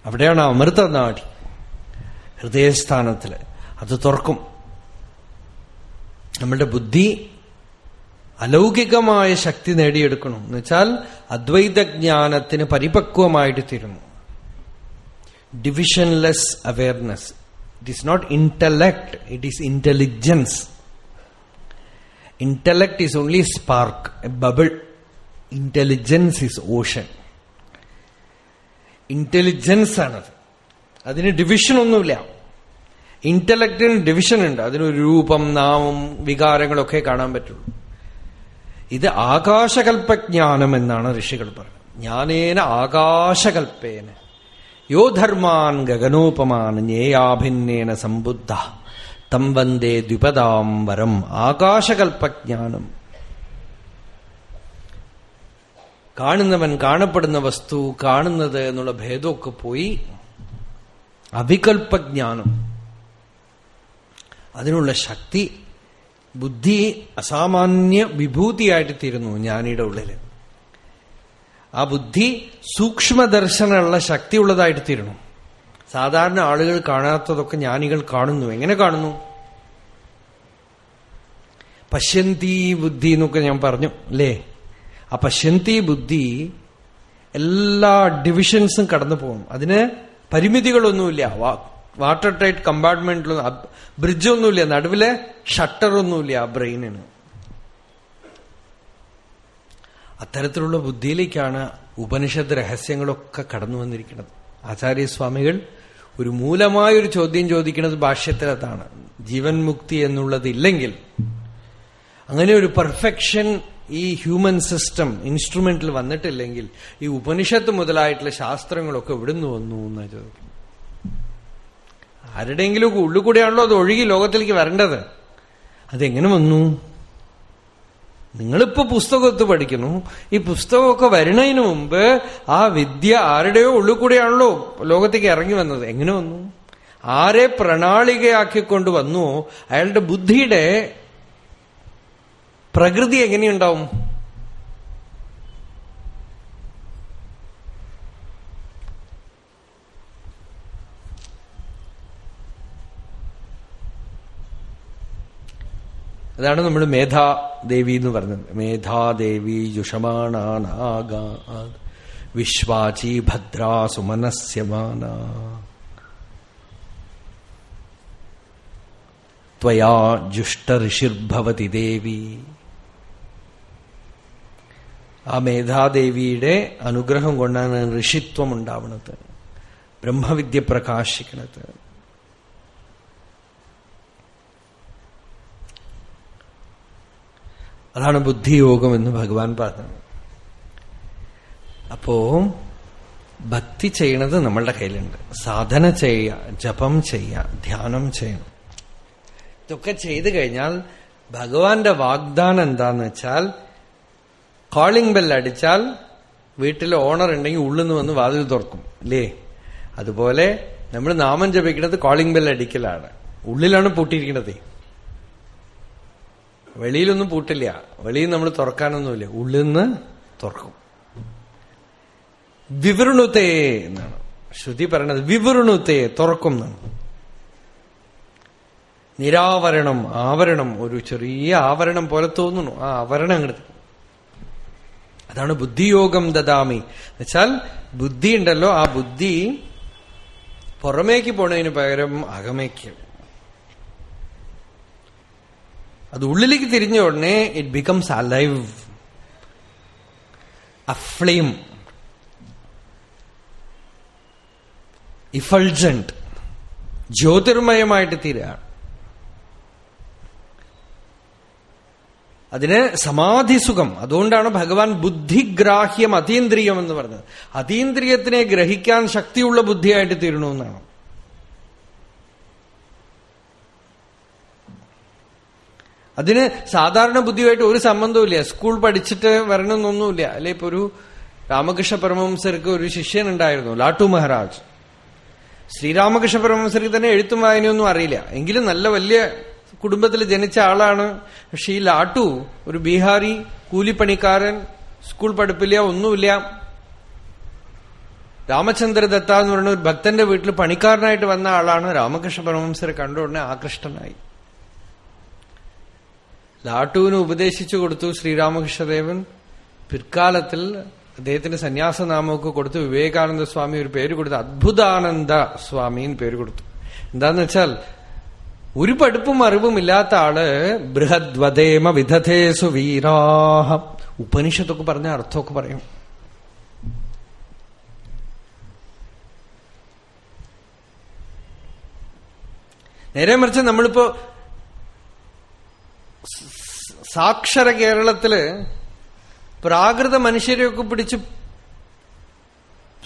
അവിടെയാണ് അമൃതനാടി. ഹൃദയസ്ഥാനത്തിൽ. അത് തുറക്കും. നമ്മളുടെ ബുദ്ധി അലൗകികമായ ശക്തി നേടിയെടുക്കണം. എന്ന് വെച്ചാൽ അദ്വൈതജ്ഞാനത്തിന് പരിപക്വമായിട്ട് തീരുന്നു. Divisionless awareness it is not intellect it is intelligence intellect is only spark a bubble intelligence is ocean intelligence ആണത്. അതിന് ഡിവിഷൻ ഒന്നുമില്ല. ഇന്റലക്റ്റിന് ഡിവിഷൻ ഉണ്ട്. അതിനൊരു രൂപം നാമം വികാരങ്ങളൊക്കെ കാണാൻ പറ്റുള്ളൂ. ഇത് ആകാശകൽപ്പജ്ഞാനം എന്നാണ് ഋഷികൾ പറയുന്നത് ജ്ഞാനേന ആകാശകൽപ്പേന. യോ ധർമാൻ ഗഗനോപമാൻ ജ്ഞേയാഭിന്നേന സമ്പുദ്ധ തം വന്ദേ ദ്വിപദാം വരം ആകാശകൽപ്പജ്ഞാനം. കാണുന്നവൻ കാണപ്പെടുന്ന വസ്തു കാണുന്നത് എന്നുള്ള ഭേദമൊക്കെ പോയി അവികൽപ്പജ്ഞാനം. അതിനുള്ള ശക്തി ബുദ്ധി അസാമാന്യ വിഭൂതിയായിട്ട് തീരുന്നു ജ്ഞാനിയുടെ ഉള്ളിൽ. ആ ബുദ്ധി സൂക്ഷ്മദർശനമുള്ള ശക്തിയുള്ളതായിട്ട് തീരണം സാധാരണ ആളുകൾ കാണാത്തതൊക്കെ ജ്ഞാനികൾ കാണുന്നു. എങ്ങനെ കാണുന്നു? പശ്യന്തി ബുദ്ധി എന്നൊക്കെ ഞാൻ പറഞ്ഞു അല്ലേ? ആ പശ്യന്തി ബുദ്ധി എല്ലാ ഡിവിഷൻസും കടന്നു പോകും. അതിന് പരിമിതികളൊന്നുമില്ല. വാട്ടർ ടൈറ്റ് കമ്പാർട്ട്മെന്റിലൊന്നും ബ്രിഡ്ജൊന്നുമില്ല നടുവിലെ ഷട്ടറൊന്നുമില്ല ആ ബ്രെയിനിന്. അത്തരത്തിലുള്ള ബുദ്ധിയിലേക്കാണ് ഉപനിഷത്ത് രഹസ്യങ്ങളൊക്കെ കടന്നു വന്നിരിക്കുന്നത്. ആചാര്യസ്വാമികൾ ഒരു മൂലമായൊരു ചോദ്യം ചോദിക്കുന്നത് ഭാഷ്യത്തിലതാണ്. ജീവൻ മുക്തി എന്നുള്ളതില്ലെങ്കിൽ അങ്ങനെ ഒരു പെർഫെക്ഷൻ ഈ ഹ്യൂമൻ സിസ്റ്റം ഇൻസ്ട്രുമെന്റിൽ വന്നിട്ടില്ലെങ്കിൽ ഈ ഉപനിഷത്ത് മുതലായിട്ടുള്ള ശാസ്ത്രങ്ങളൊക്കെ ഇവിടുന്ന് വന്നു എന്നാ ചോദിക്കും ആരുടെയെങ്കിലും ഉള്ളുകൂടെയാണല്ലോ അത് ഒഴുകി ലോകത്തിലേക്ക് വരേണ്ടത്. അതെങ്ങനെ വന്നു? നിങ്ങളിപ്പോ പുസ്തകത്ത് പഠിക്കുന്നു. ഈ പുസ്തകമൊക്കെ വരുന്നതിന് മുമ്പ് ആ വിദ്യ ആരുടെയോ ഉള്ളിൽ കൂടെയാണല്ലോ ലോകത്തേക്ക് ഇറങ്ങി വന്നത്. എങ്ങനെ വന്നു? ആരെ പ്രണാളികയാക്കിക്കൊണ്ട് വന്നുവോ? അയാളുടെ ബുദ്ധിയുടെ പ്രകൃതി എങ്ങനെയുണ്ടാവും? അതാണ് നമ്മൾ മേധാദേവി എന്ന് പറഞ്ഞത്. മേധാദേവി ജുഷമാണാനാഗ വിശ്വാചി ഭദ്രാ സുമനസ്യമാന ത്വയാ ജുഷ്ടഋഷിർഭവതി ദേവി. ആ മേധാദേവിയുടെ അനുഗ്രഹം കൊണ്ടാണ് ഋഷിത്വം ഉണ്ടാവുന്നത് ബ്രഹ്മവിദ്യ പ്രകാശിക്കുന്നത് അതാണ് ബുദ്ധിയോഗം എന്ന് ഭഗവാൻ പറഞ്ഞത് അപ്പോ ഭക്തി ചെയ്യണത് നമ്മളുടെ കയ്യിലുണ്ട്. സാധന ചെയ്യുക ജപം ചെയ്യുക ധ്യാനം ചെയ്യണം. ഇതൊക്കെ ചെയ്തു കഴിഞ്ഞാൽ ഭഗവാന്റെ വാഗ്ദാനം എന്താന്ന് വെച്ചാൽ കോളിംഗ് ബെൽ അടിച്ചാൽ വീട്ടിൽ ഓണർ ഉണ്ടെങ്കിൽ ഉള്ളിൽ നിന്ന് വന്ന് വാതിൽ തുറക്കും അല്ലേ അതുപോലെ നമ്മൾ നാമം ജപിക്കുന്നത് കോളിംഗ് ബെൽ അടിക്കലാണ്. ഉള്ളിലാണ് പൂട്ടിയിരിക്കുന്നത്. വെളിയിലൊന്നും പൂട്ടില്ല. വെളിയിൽ നമ്മൾ തുറക്കാനൊന്നുമില്ല. ഉള്ളിൽ നിന്ന് തുറക്കും. വിവൃണുത്തേ എന്നാണ്. ശ്രുതി പറയണത് വിവൃണുത്തേ തുറക്കും എന്നാണ്. നിരാവരണം ആവരണം ഒരു ചെറിയ ആവരണം പോലെ തോന്നുന്നു. ആ ആവരണം അങ്ങോട്ട് അതാണ് ബുദ്ധിയോഗം ദദാമി. എന്നുവെച്ചാൽ ബുദ്ധി ഉണ്ടല്ലോ ആ ബുദ്ധി പുറമേക്ക് പോണതിന് പകരം അകമേക്ക്. അത് ഉള്ളിലേക്ക് തിരിഞ്ഞ ഉടനെ it becomes alive a flame effulgent ജ്യോതിർമയമായിട്ട് തീരുകയാണ്. അതിന് സമാധിസുഖം അതുകൊണ്ടാണ് ഭഗവാൻ ബുദ്ധിഗ്രാഹ്യം അതീന്ദ്രിയം എന്ന് പറഞ്ഞത്. അതീന്ദ്രിയത്തിനെ ഗ്രഹിക്കാൻ ശക്തിയുള്ള ബുദ്ധിയായിട്ട് തീരണമെന്നാണ്. അതിന് സാധാരണ ബുദ്ധിയുമായിട്ട് ഒരു സംബന്ധവുമില്ല. സ്കൂൾ പഠിച്ചിട്ട് വരണമെന്നൊന്നുമില്ല. അല്ലെ ഇപ്പൊ ഒരു രാമകൃഷ്ണ പരമവംസർക്ക് ഒരു ശിഷ്യൻ ഉണ്ടായിരുന്നു ലാട്ടു മഹാരാജ്. ശ്രീരാമകൃഷ്ണ പരമവംസർക്ക് തന്നെ എഴുത്തും വായനയൊന്നും അറിയില്ല. എങ്കിലും നല്ല വലിയ കുടുംബത്തിൽ ജനിച്ച ആളാണ്. പക്ഷെ ഈ ലാട്ടു ഒരു ബീഹാറി കൂലിപ്പണിക്കാരൻ സ്കൂൾ പഠിപ്പില്ല ഒന്നുമില്ല. രാമചന്ദ്ര ദത്ത എന്ന് പറയുന്ന ഒരു ഭക്തന്റെ വീട്ടിൽ പണിക്കാരനായിട്ട് വന്ന ആളാണ് രാമകൃഷ്ണ പരമവംസരെ കണ്ട ആകൃഷ്ടനായി. ലാട്ടുവിന് ഉപദേശിച്ചു കൊടുത്തു ശ്രീരാമകൃഷ്ണദേവൻ. പിൽക്കാലത്തിൽ അദ്ദേഹത്തിന് സന്യാസനാമമൊക്കെ കൊടുത്തു വിവേകാനന്ദ സ്വാമി ഒരു പേര് കൊടുത്തു അദ്ഭുതാനന്ദ സ്വാമിന്ന് പേര് കൊടുത്തു. എന്താന്ന് വെച്ചാൽ ഒരു പഠിപ്പും അറിവും ഇല്ലാത്ത ആൾ ബൃഹദ്വദേമ വിധതേ വീരാഹ. ഉപനിഷത്തൊക്കെ പറഞ്ഞ അർത്ഥമൊക്കെ പറയും. നേരെ മറിച്ച് നമ്മളിപ്പോ സാക്ഷര കേരളത്തിൽ പ്രാകൃത മനുഷ്യരെയൊക്കെ പിടിച്ച്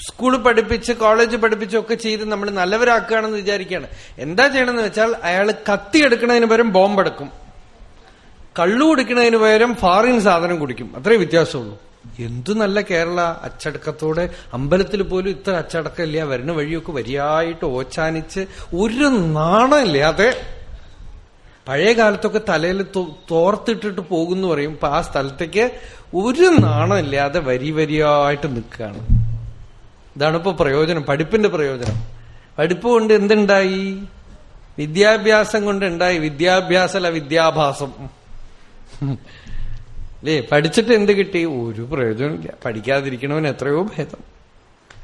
സ്കൂൾ പഠിപ്പിച്ച് കോളേജ് പഠിപ്പിച്ചൊക്കെ ചെയ്ത് നമ്മൾ നല്ലവരാക്കുകയാണെന്ന് വിചാരിക്കുകയാണ്. എന്താ ചെയ്യണമെന്ന് വെച്ചാൽ അയാൾ കത്തി എടുക്കുന്നതിന് പകരം ബോംബെടുക്കും. കള്ളു കുടിക്കുന്നതിന് പകരം ഫാറിൻ സാധനം കുടിക്കും. അത്രേ വ്യത്യാസമുള്ളൂ. എന്തു നല്ല കേരള അച്ചടക്കത്തോടെ അമ്പലത്തിൽ പോലും ഇത്ര അച്ചടക്കമില്ല വരുന്ന വഴിയൊക്കെ വരിയായിട്ട് ഓച്ചാനിച്ച് ഒരു നാണമില്ലാതെ പഴയ കാലത്തൊക്കെ തലയിൽ തോർത്തിട്ടിട്ട് പോകുന്നു പറയും. അപ്പൊ ആ സ്ഥലത്തേക്ക് ഒരു നാണമില്ലാതെ വരി വരിയായിട്ട് നിൽക്കുകയാണ്. ഇതാണ് ഇപ്പൊ പ്രയോജനം പഠിപ്പിന്റെ പ്രയോജനം. പഠിപ്പ് കൊണ്ട് എന്തുണ്ടായി? വിദ്യാഭ്യാസം കൊണ്ട് ഉണ്ടായി. വിദ്യാഭ്യാസല വിദ്യാഭാസം. അല്ലേ? പഠിച്ചിട്ട് എന്ത് കിട്ടി? ഒരു പ്രയോജനമില്ല പഠിക്കാതിരിക്കണവന് എത്രയോ ഭേദം.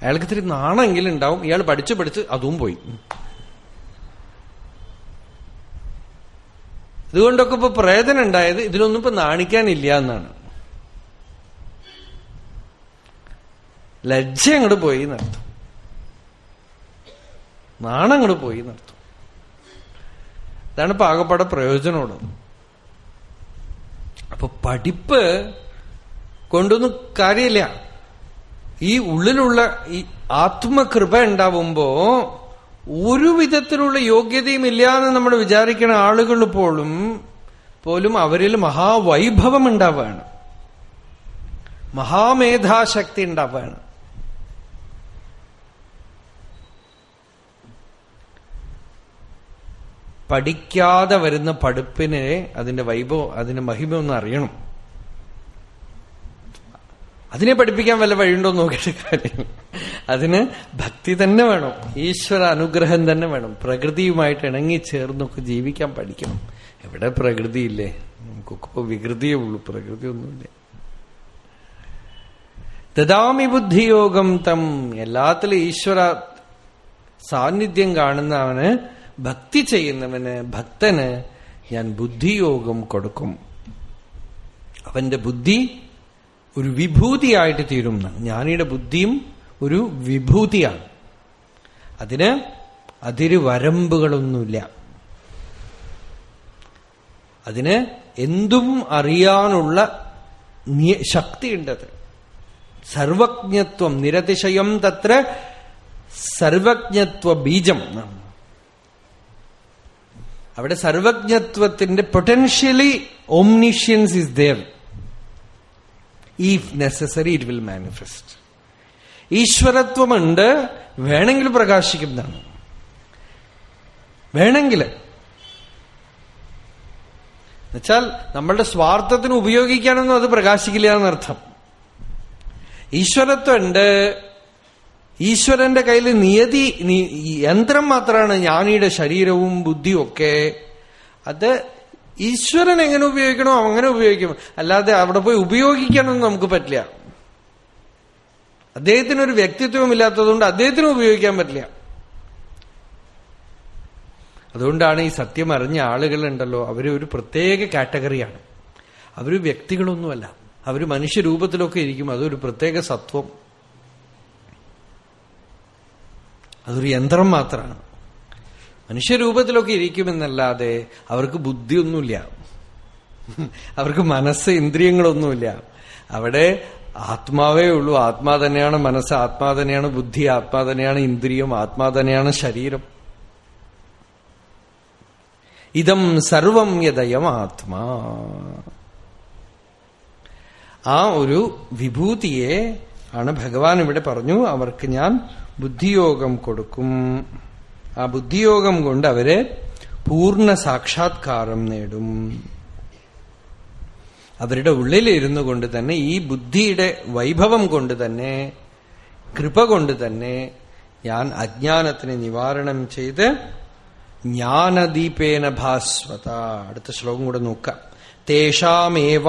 അയാൾക്ക് ഇത്തിരി നാണമെങ്കിലും ഉണ്ടാവും. ഇയാൾ പഠിച്ച് പഠിച്ച് അതും പോയി. ഇതുകൊണ്ടൊക്കെ ഇപ്പൊ പ്രയോജനം ഉണ്ടായത് ഇതിലൊന്നും ഇപ്പൊ നാണിക്കാനില്ല എന്നാണ്. ലജ്ജ അങ്ങോട്ട് പോയി നടത്തും നാണം അങ്ങോട്ട് പോയി നടത്തും ഇതാണ് പാകപ്പാടെ പ്രയോജനമുള്ളത്. അപ്പൊ പഠിപ്പ് കൊണ്ടൊന്നും കാര്യമില്ല. ഈ ഉള്ളിലുള്ള ഈ ആത്മകൃപ ഉണ്ടാവുമ്പോ ഒരു വിധത്തിലുള്ള യോഗ്യതയും ഇല്ലാന്ന് നമ്മൾ വിചാരിക്കുന്ന ആളുകൾ പോലും പോലും അവരിൽ മഹാവൈഭവം ഉണ്ടാവുകയാണ് മഹാമേധാശക്തി ഉണ്ടാവുകയാണ് പഠിക്കാതെ വരുന്ന പഠിപ്പിനെ അതിന്റെ വൈഭവം അതിന്റെ മഹിമ ഒന്ന് അറിയണം. അതിനെ പഠിപ്പിക്കാൻ വല്ല വഴിയുണ്ടോ നോക്കിയിട്ട് കാര്യം. അതിന് ഭക്തി തന്നെ വേണം. ഈശ്വര അനുഗ്രഹം തന്നെ വേണം. പ്രകൃതിയുമായിട്ട് ഇണങ്ങി ചേർന്നൊക്കെ ജീവിക്കാൻ പഠിക്കണം. എവിടെ പ്രകൃതിയില്ലേ? നമുക്കൊക്കെ വികൃതിയേ ഉള്ളൂ. പ്രകൃതി ഒന്നുമില്ല ദദാമി ബുദ്ധിയോഗം തം. എല്ലാത്തിലും ഈശ്വര സാന്നിധ്യം കാണുന്നവന് ഭക്തി ചെയ്യുന്നവന് ഭക്തന് ഞാൻ ബുദ്ധിയോഗം കൊടുക്കും. അവന്റെ ബുദ്ധി ഒരു വിഭൂതിയായിട്ട് തീരും ജ്ഞാനിയുടെ ബുദ്ധിയും ഒരു വിഭൂതിയാണ്. അതിന് അതിര് വരമ്പുകളൊന്നുമില്ല അതിന് എന്തും അറിയാനുള്ള ശക്തിയുണ്ടത് സർവജ്ഞത്വം നിരതിശയം തത്ര സർവജ്ഞത്വ ബീജം അവിടെ സർവജ്ഞത്വത്തിന്റെ potentially omniscience is there if necessary it will manifest ഈശ്വരത്വമുണ്ട് വേണമെങ്കിൽ പ്രകാശിക്കുന്നതാണ്. വേണമെങ്കിൽ. എന്നുവെച്ചാൽ നമ്മളുടെ സ്വാർത്ഥത്തിന് ഉപയോഗിക്കാനൊന്നും അത് പ്രകാശിക്കില്ല എന്നർത്ഥം. ഈശ്വരത്വമുണ്ട് ഈശ്വരന്റെ കയ്യിൽ നിയതി യന്ത്രം മാത്രമാണ് ജ്ഞാനിയുടെ ശരീരവും ബുദ്ധിയും ഒക്കെ. അത് ഈശ്വരൻ എങ്ങനെ ഉപയോഗിക്കണോ അങ്ങനെ ഉപയോഗിക്കും. അല്ലാതെ അവിടെ പോയി ഉപയോഗിക്കാനൊന്നും നമുക്ക് പറ്റില്ല. അദ്ദേഹത്തിനൊരു വ്യക്തിത്വം ഇല്ലാത്തതുകൊണ്ട് അദ്ദേഹത്തിന് ഉപയോഗിക്കാൻ പറ്റില്ല. അതുകൊണ്ടാണ് ഈ സത്യം അറിഞ്ഞ ആളുകൾ ഉണ്ടല്ലോ അവർ ഒരു പ്രത്യേക കാറ്റഗറിയാണ്. അവർ വ്യക്തികളൊന്നുമല്ല. അവർ മനുഷ്യരൂപത്തിലൊക്കെ ഇരിക്കും. അതൊരു പ്രത്യേക സത്വം. അതൊരു യന്ത്രം മാത്രമാണ് മനുഷ്യരൂപത്തിലൊക്കെ ഇരിക്കുമെന്നല്ലാതെ അവർക്ക് ബുദ്ധിയൊന്നുമില്ല. അവർക്ക് മനസ്സ് ഇന്ദ്രിയങ്ങളൊന്നുമില്ല. അവിടെ ആത്മാവേ ഉള്ളൂ. ആത്മാ തന്നെയാണ് മനസ്സ് ആത്മാ തന്നെയാണ് ബുദ്ധി ആത്മാ തന്നെയാണ് ഇന്ദ്രിയം ആത്മാ തന്നെയാണ് ശരീരം. ഇതം സർവം യഥയം ആത്മാ. ആ ഒരു വിഭൂതിയെ ആണ് ഭഗവാൻ ഇവിടെ പറഞ്ഞു അവർക്ക് ഞാൻ ബുദ്ധിയോഗം കൊടുക്കും. ആ ബുദ്ധിയോഗം കൊണ്ട് അവരെ പൂർണ സാക്ഷാത്കാരം നേടും. അവരുടെ ഉള്ളിലിരുന്നു കൊണ്ട് തന്നെ ഈ ബുദ്ധിയുടെ വൈഭവം കൊണ്ട് തന്നെ കൃപ കൊണ്ട് തന്നെ ഞാൻ അജ്ഞാനത്തിന് നിവാരണം ചെയ്ത് ജ്ഞാനദീപേന ഭാസ്വത. അടുത്ത ശ്ലോകം കൂടെ നോക്കാം. തേഷാമേവാനുകമ്പാർത്ഥം.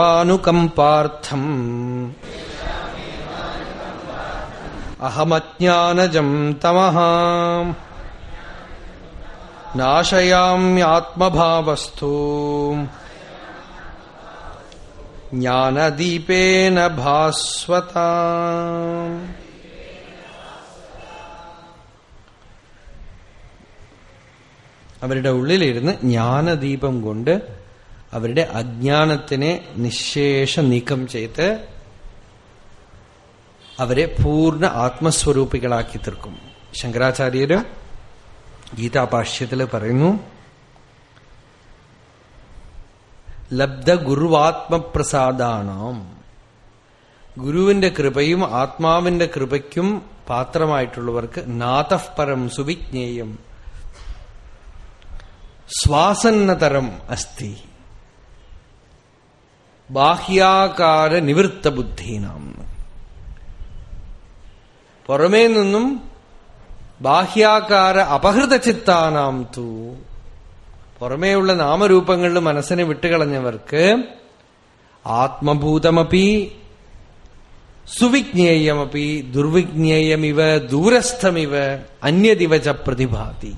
അഹമജ്ഞാനജം തമഹ. നാശയാമ്യാത്മഭാവസ്ഥൂ ജ്ഞാനദീപേന ഭാസ്വത അവരുടെ ഉള്ളിലിരുന്ന് ജ്ഞാനദീപം കൊണ്ട് അവരുടെ അജ്ഞാനത്തിനെ നിശേഷ നീക്കം ചെയ്ത് അവരെ പൂർണ ആത്മസ്വരൂപികളാക്കി തീർക്കും. ശങ്കരാചാര്യര് ഗീതാഭാഷ്യത്തിൽ പറയുന്നു ലബ്ധ ഗുരുവാത്മപ്രസാദാണാം. ഗുരുവിന്റെ കൃപയും ആത്മാവിന്റെ കൃപയ്ക്കും പാത്രമായിട്ടുള്ളവർക്ക് നാഥപരം സുവിജ്ഞേയം. സ്വാസന്നതരം അസ്തി ബാഹ്യാകാര നിവൃത്ത ബുദ്ധീനാം പുറമേ നിന്നും ബാഹ്യാകാര അപഹൃത ചിത്താനാം തൂ. പുറമേയുള്ള നാമരൂപങ്ങളിൽ മനസ്സിനെ വിട്ടുകളഞ്ഞവർക്ക് ആത്മഭൂതമപി സുവിജ്ഞേയമപി ദുർവിജ്ഞേയമിവ ദൂരസ്ഥമിവ അന്യദിവച പ്രതിഭാതി.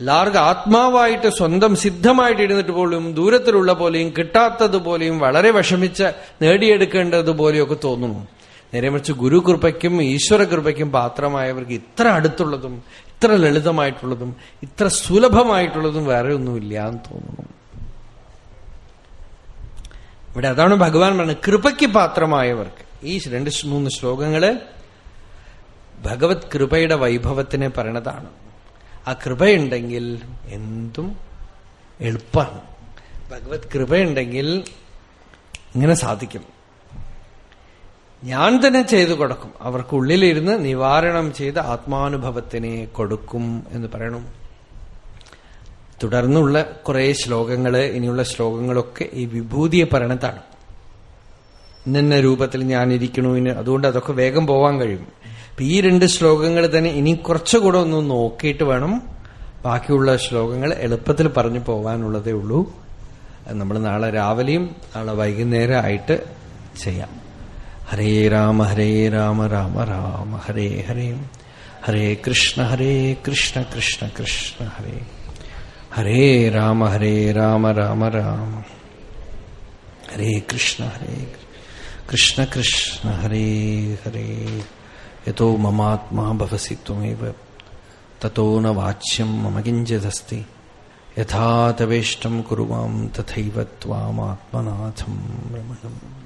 എല്ലാവർക്കും ആത്മാവായിട്ട് സ്വന്തം സിദ്ധമായിട്ട് ഇരുന്നിട്ട് പോലും ദൂരത്തിലുള്ള പോലെയും കിട്ടാത്തതുപോലെയും വളരെ വിഷമിച്ച് നേടിയെടുക്കേണ്ടതുപോലെയൊക്കെ തോന്നുന്നു. നേരെ മറിച്ച് ഗുരുകൃപയ്ക്കും ഈശ്വരകൃപയ്ക്കും പാത്രമായവർക്ക് ഇത്ര അടുത്തുള്ളതും ഇത്ര ലളിതമായിട്ടുള്ളതും ഇത്ര സുലഭമായിട്ടുള്ളതും വേറെ ഒന്നുമില്ല എന്ന് തോന്നുന്നു. ഇവിടെ അതാണ് ഭഗവാൻ പറഞ്ഞത് കൃപയ്ക്ക് പാത്രമായവർക്ക്. ഈ രണ്ട് മൂന്ന് ശ്ലോകങ്ങൾ ഭഗവത് കൃപയുടെ വൈഭവത്തിനെ പറയണതാണ്. ആ കൃപയുണ്ടെങ്കിൽ എന്തും എളുപ്പമാണ്. ഭഗവത് കൃപയുണ്ടെങ്കിൽ ഇങ്ങനെ സാധിക്കും. ഞാൻ തന്നെ ചെയ്തു കൊടുക്കും. അവർക്കുള്ളിലിരുന്ന് നിവാരണം ചെയ്ത് ആത്മാനുഭവത്തിനെ കൊടുക്കും എന്ന് പറയണം. തുടർന്നുള്ള കുറെ ശ്ലോകങ്ങൾ ഇനിയുള്ള ശ്ലോകങ്ങളൊക്കെ ഈ വിഭൂതിയെ പറയണതാണ് ഇന്ന രൂപത്തിൽ ഞാൻ ഇരിക്കണു ഇന്ന് അതുകൊണ്ട് അതൊക്കെ വേഗം പോവാൻ കഴിയും. ഈ രണ്ട് ശ്ലോകങ്ങൾ തന്നെ ഇനി കുറച്ചുകൂടെ ഒന്ന് നോക്കിയിട്ട് വേണം ബാക്കിയുള്ള ശ്ലോകങ്ങൾ എളുപ്പത്തിൽ പറഞ്ഞു പോവാനുള്ളതേ ഉള്ളൂ. നമ്മൾ നാളെ രാവിലെയും നാളെ വൈകുന്നേരം ആയിട്ട് ചെയ്യാം. हरे राम हरे राम राम राम, हरे हरे। हरे कृष्ण हरे कृष्ण कृष्ण कृष्ण, हरे। हरे राम हरे राम राम राम। हरे कृष्ण हरे कृष्ण कृष्ण, हरे हरे। यतो ममात्मा भवसी त्वमेव। ततो न वाच्यम मम किञ्चिदस्ति। यथा तवेष्टम कुरुवाम माँ तथैव त्वामात्मनाथं रमणम्।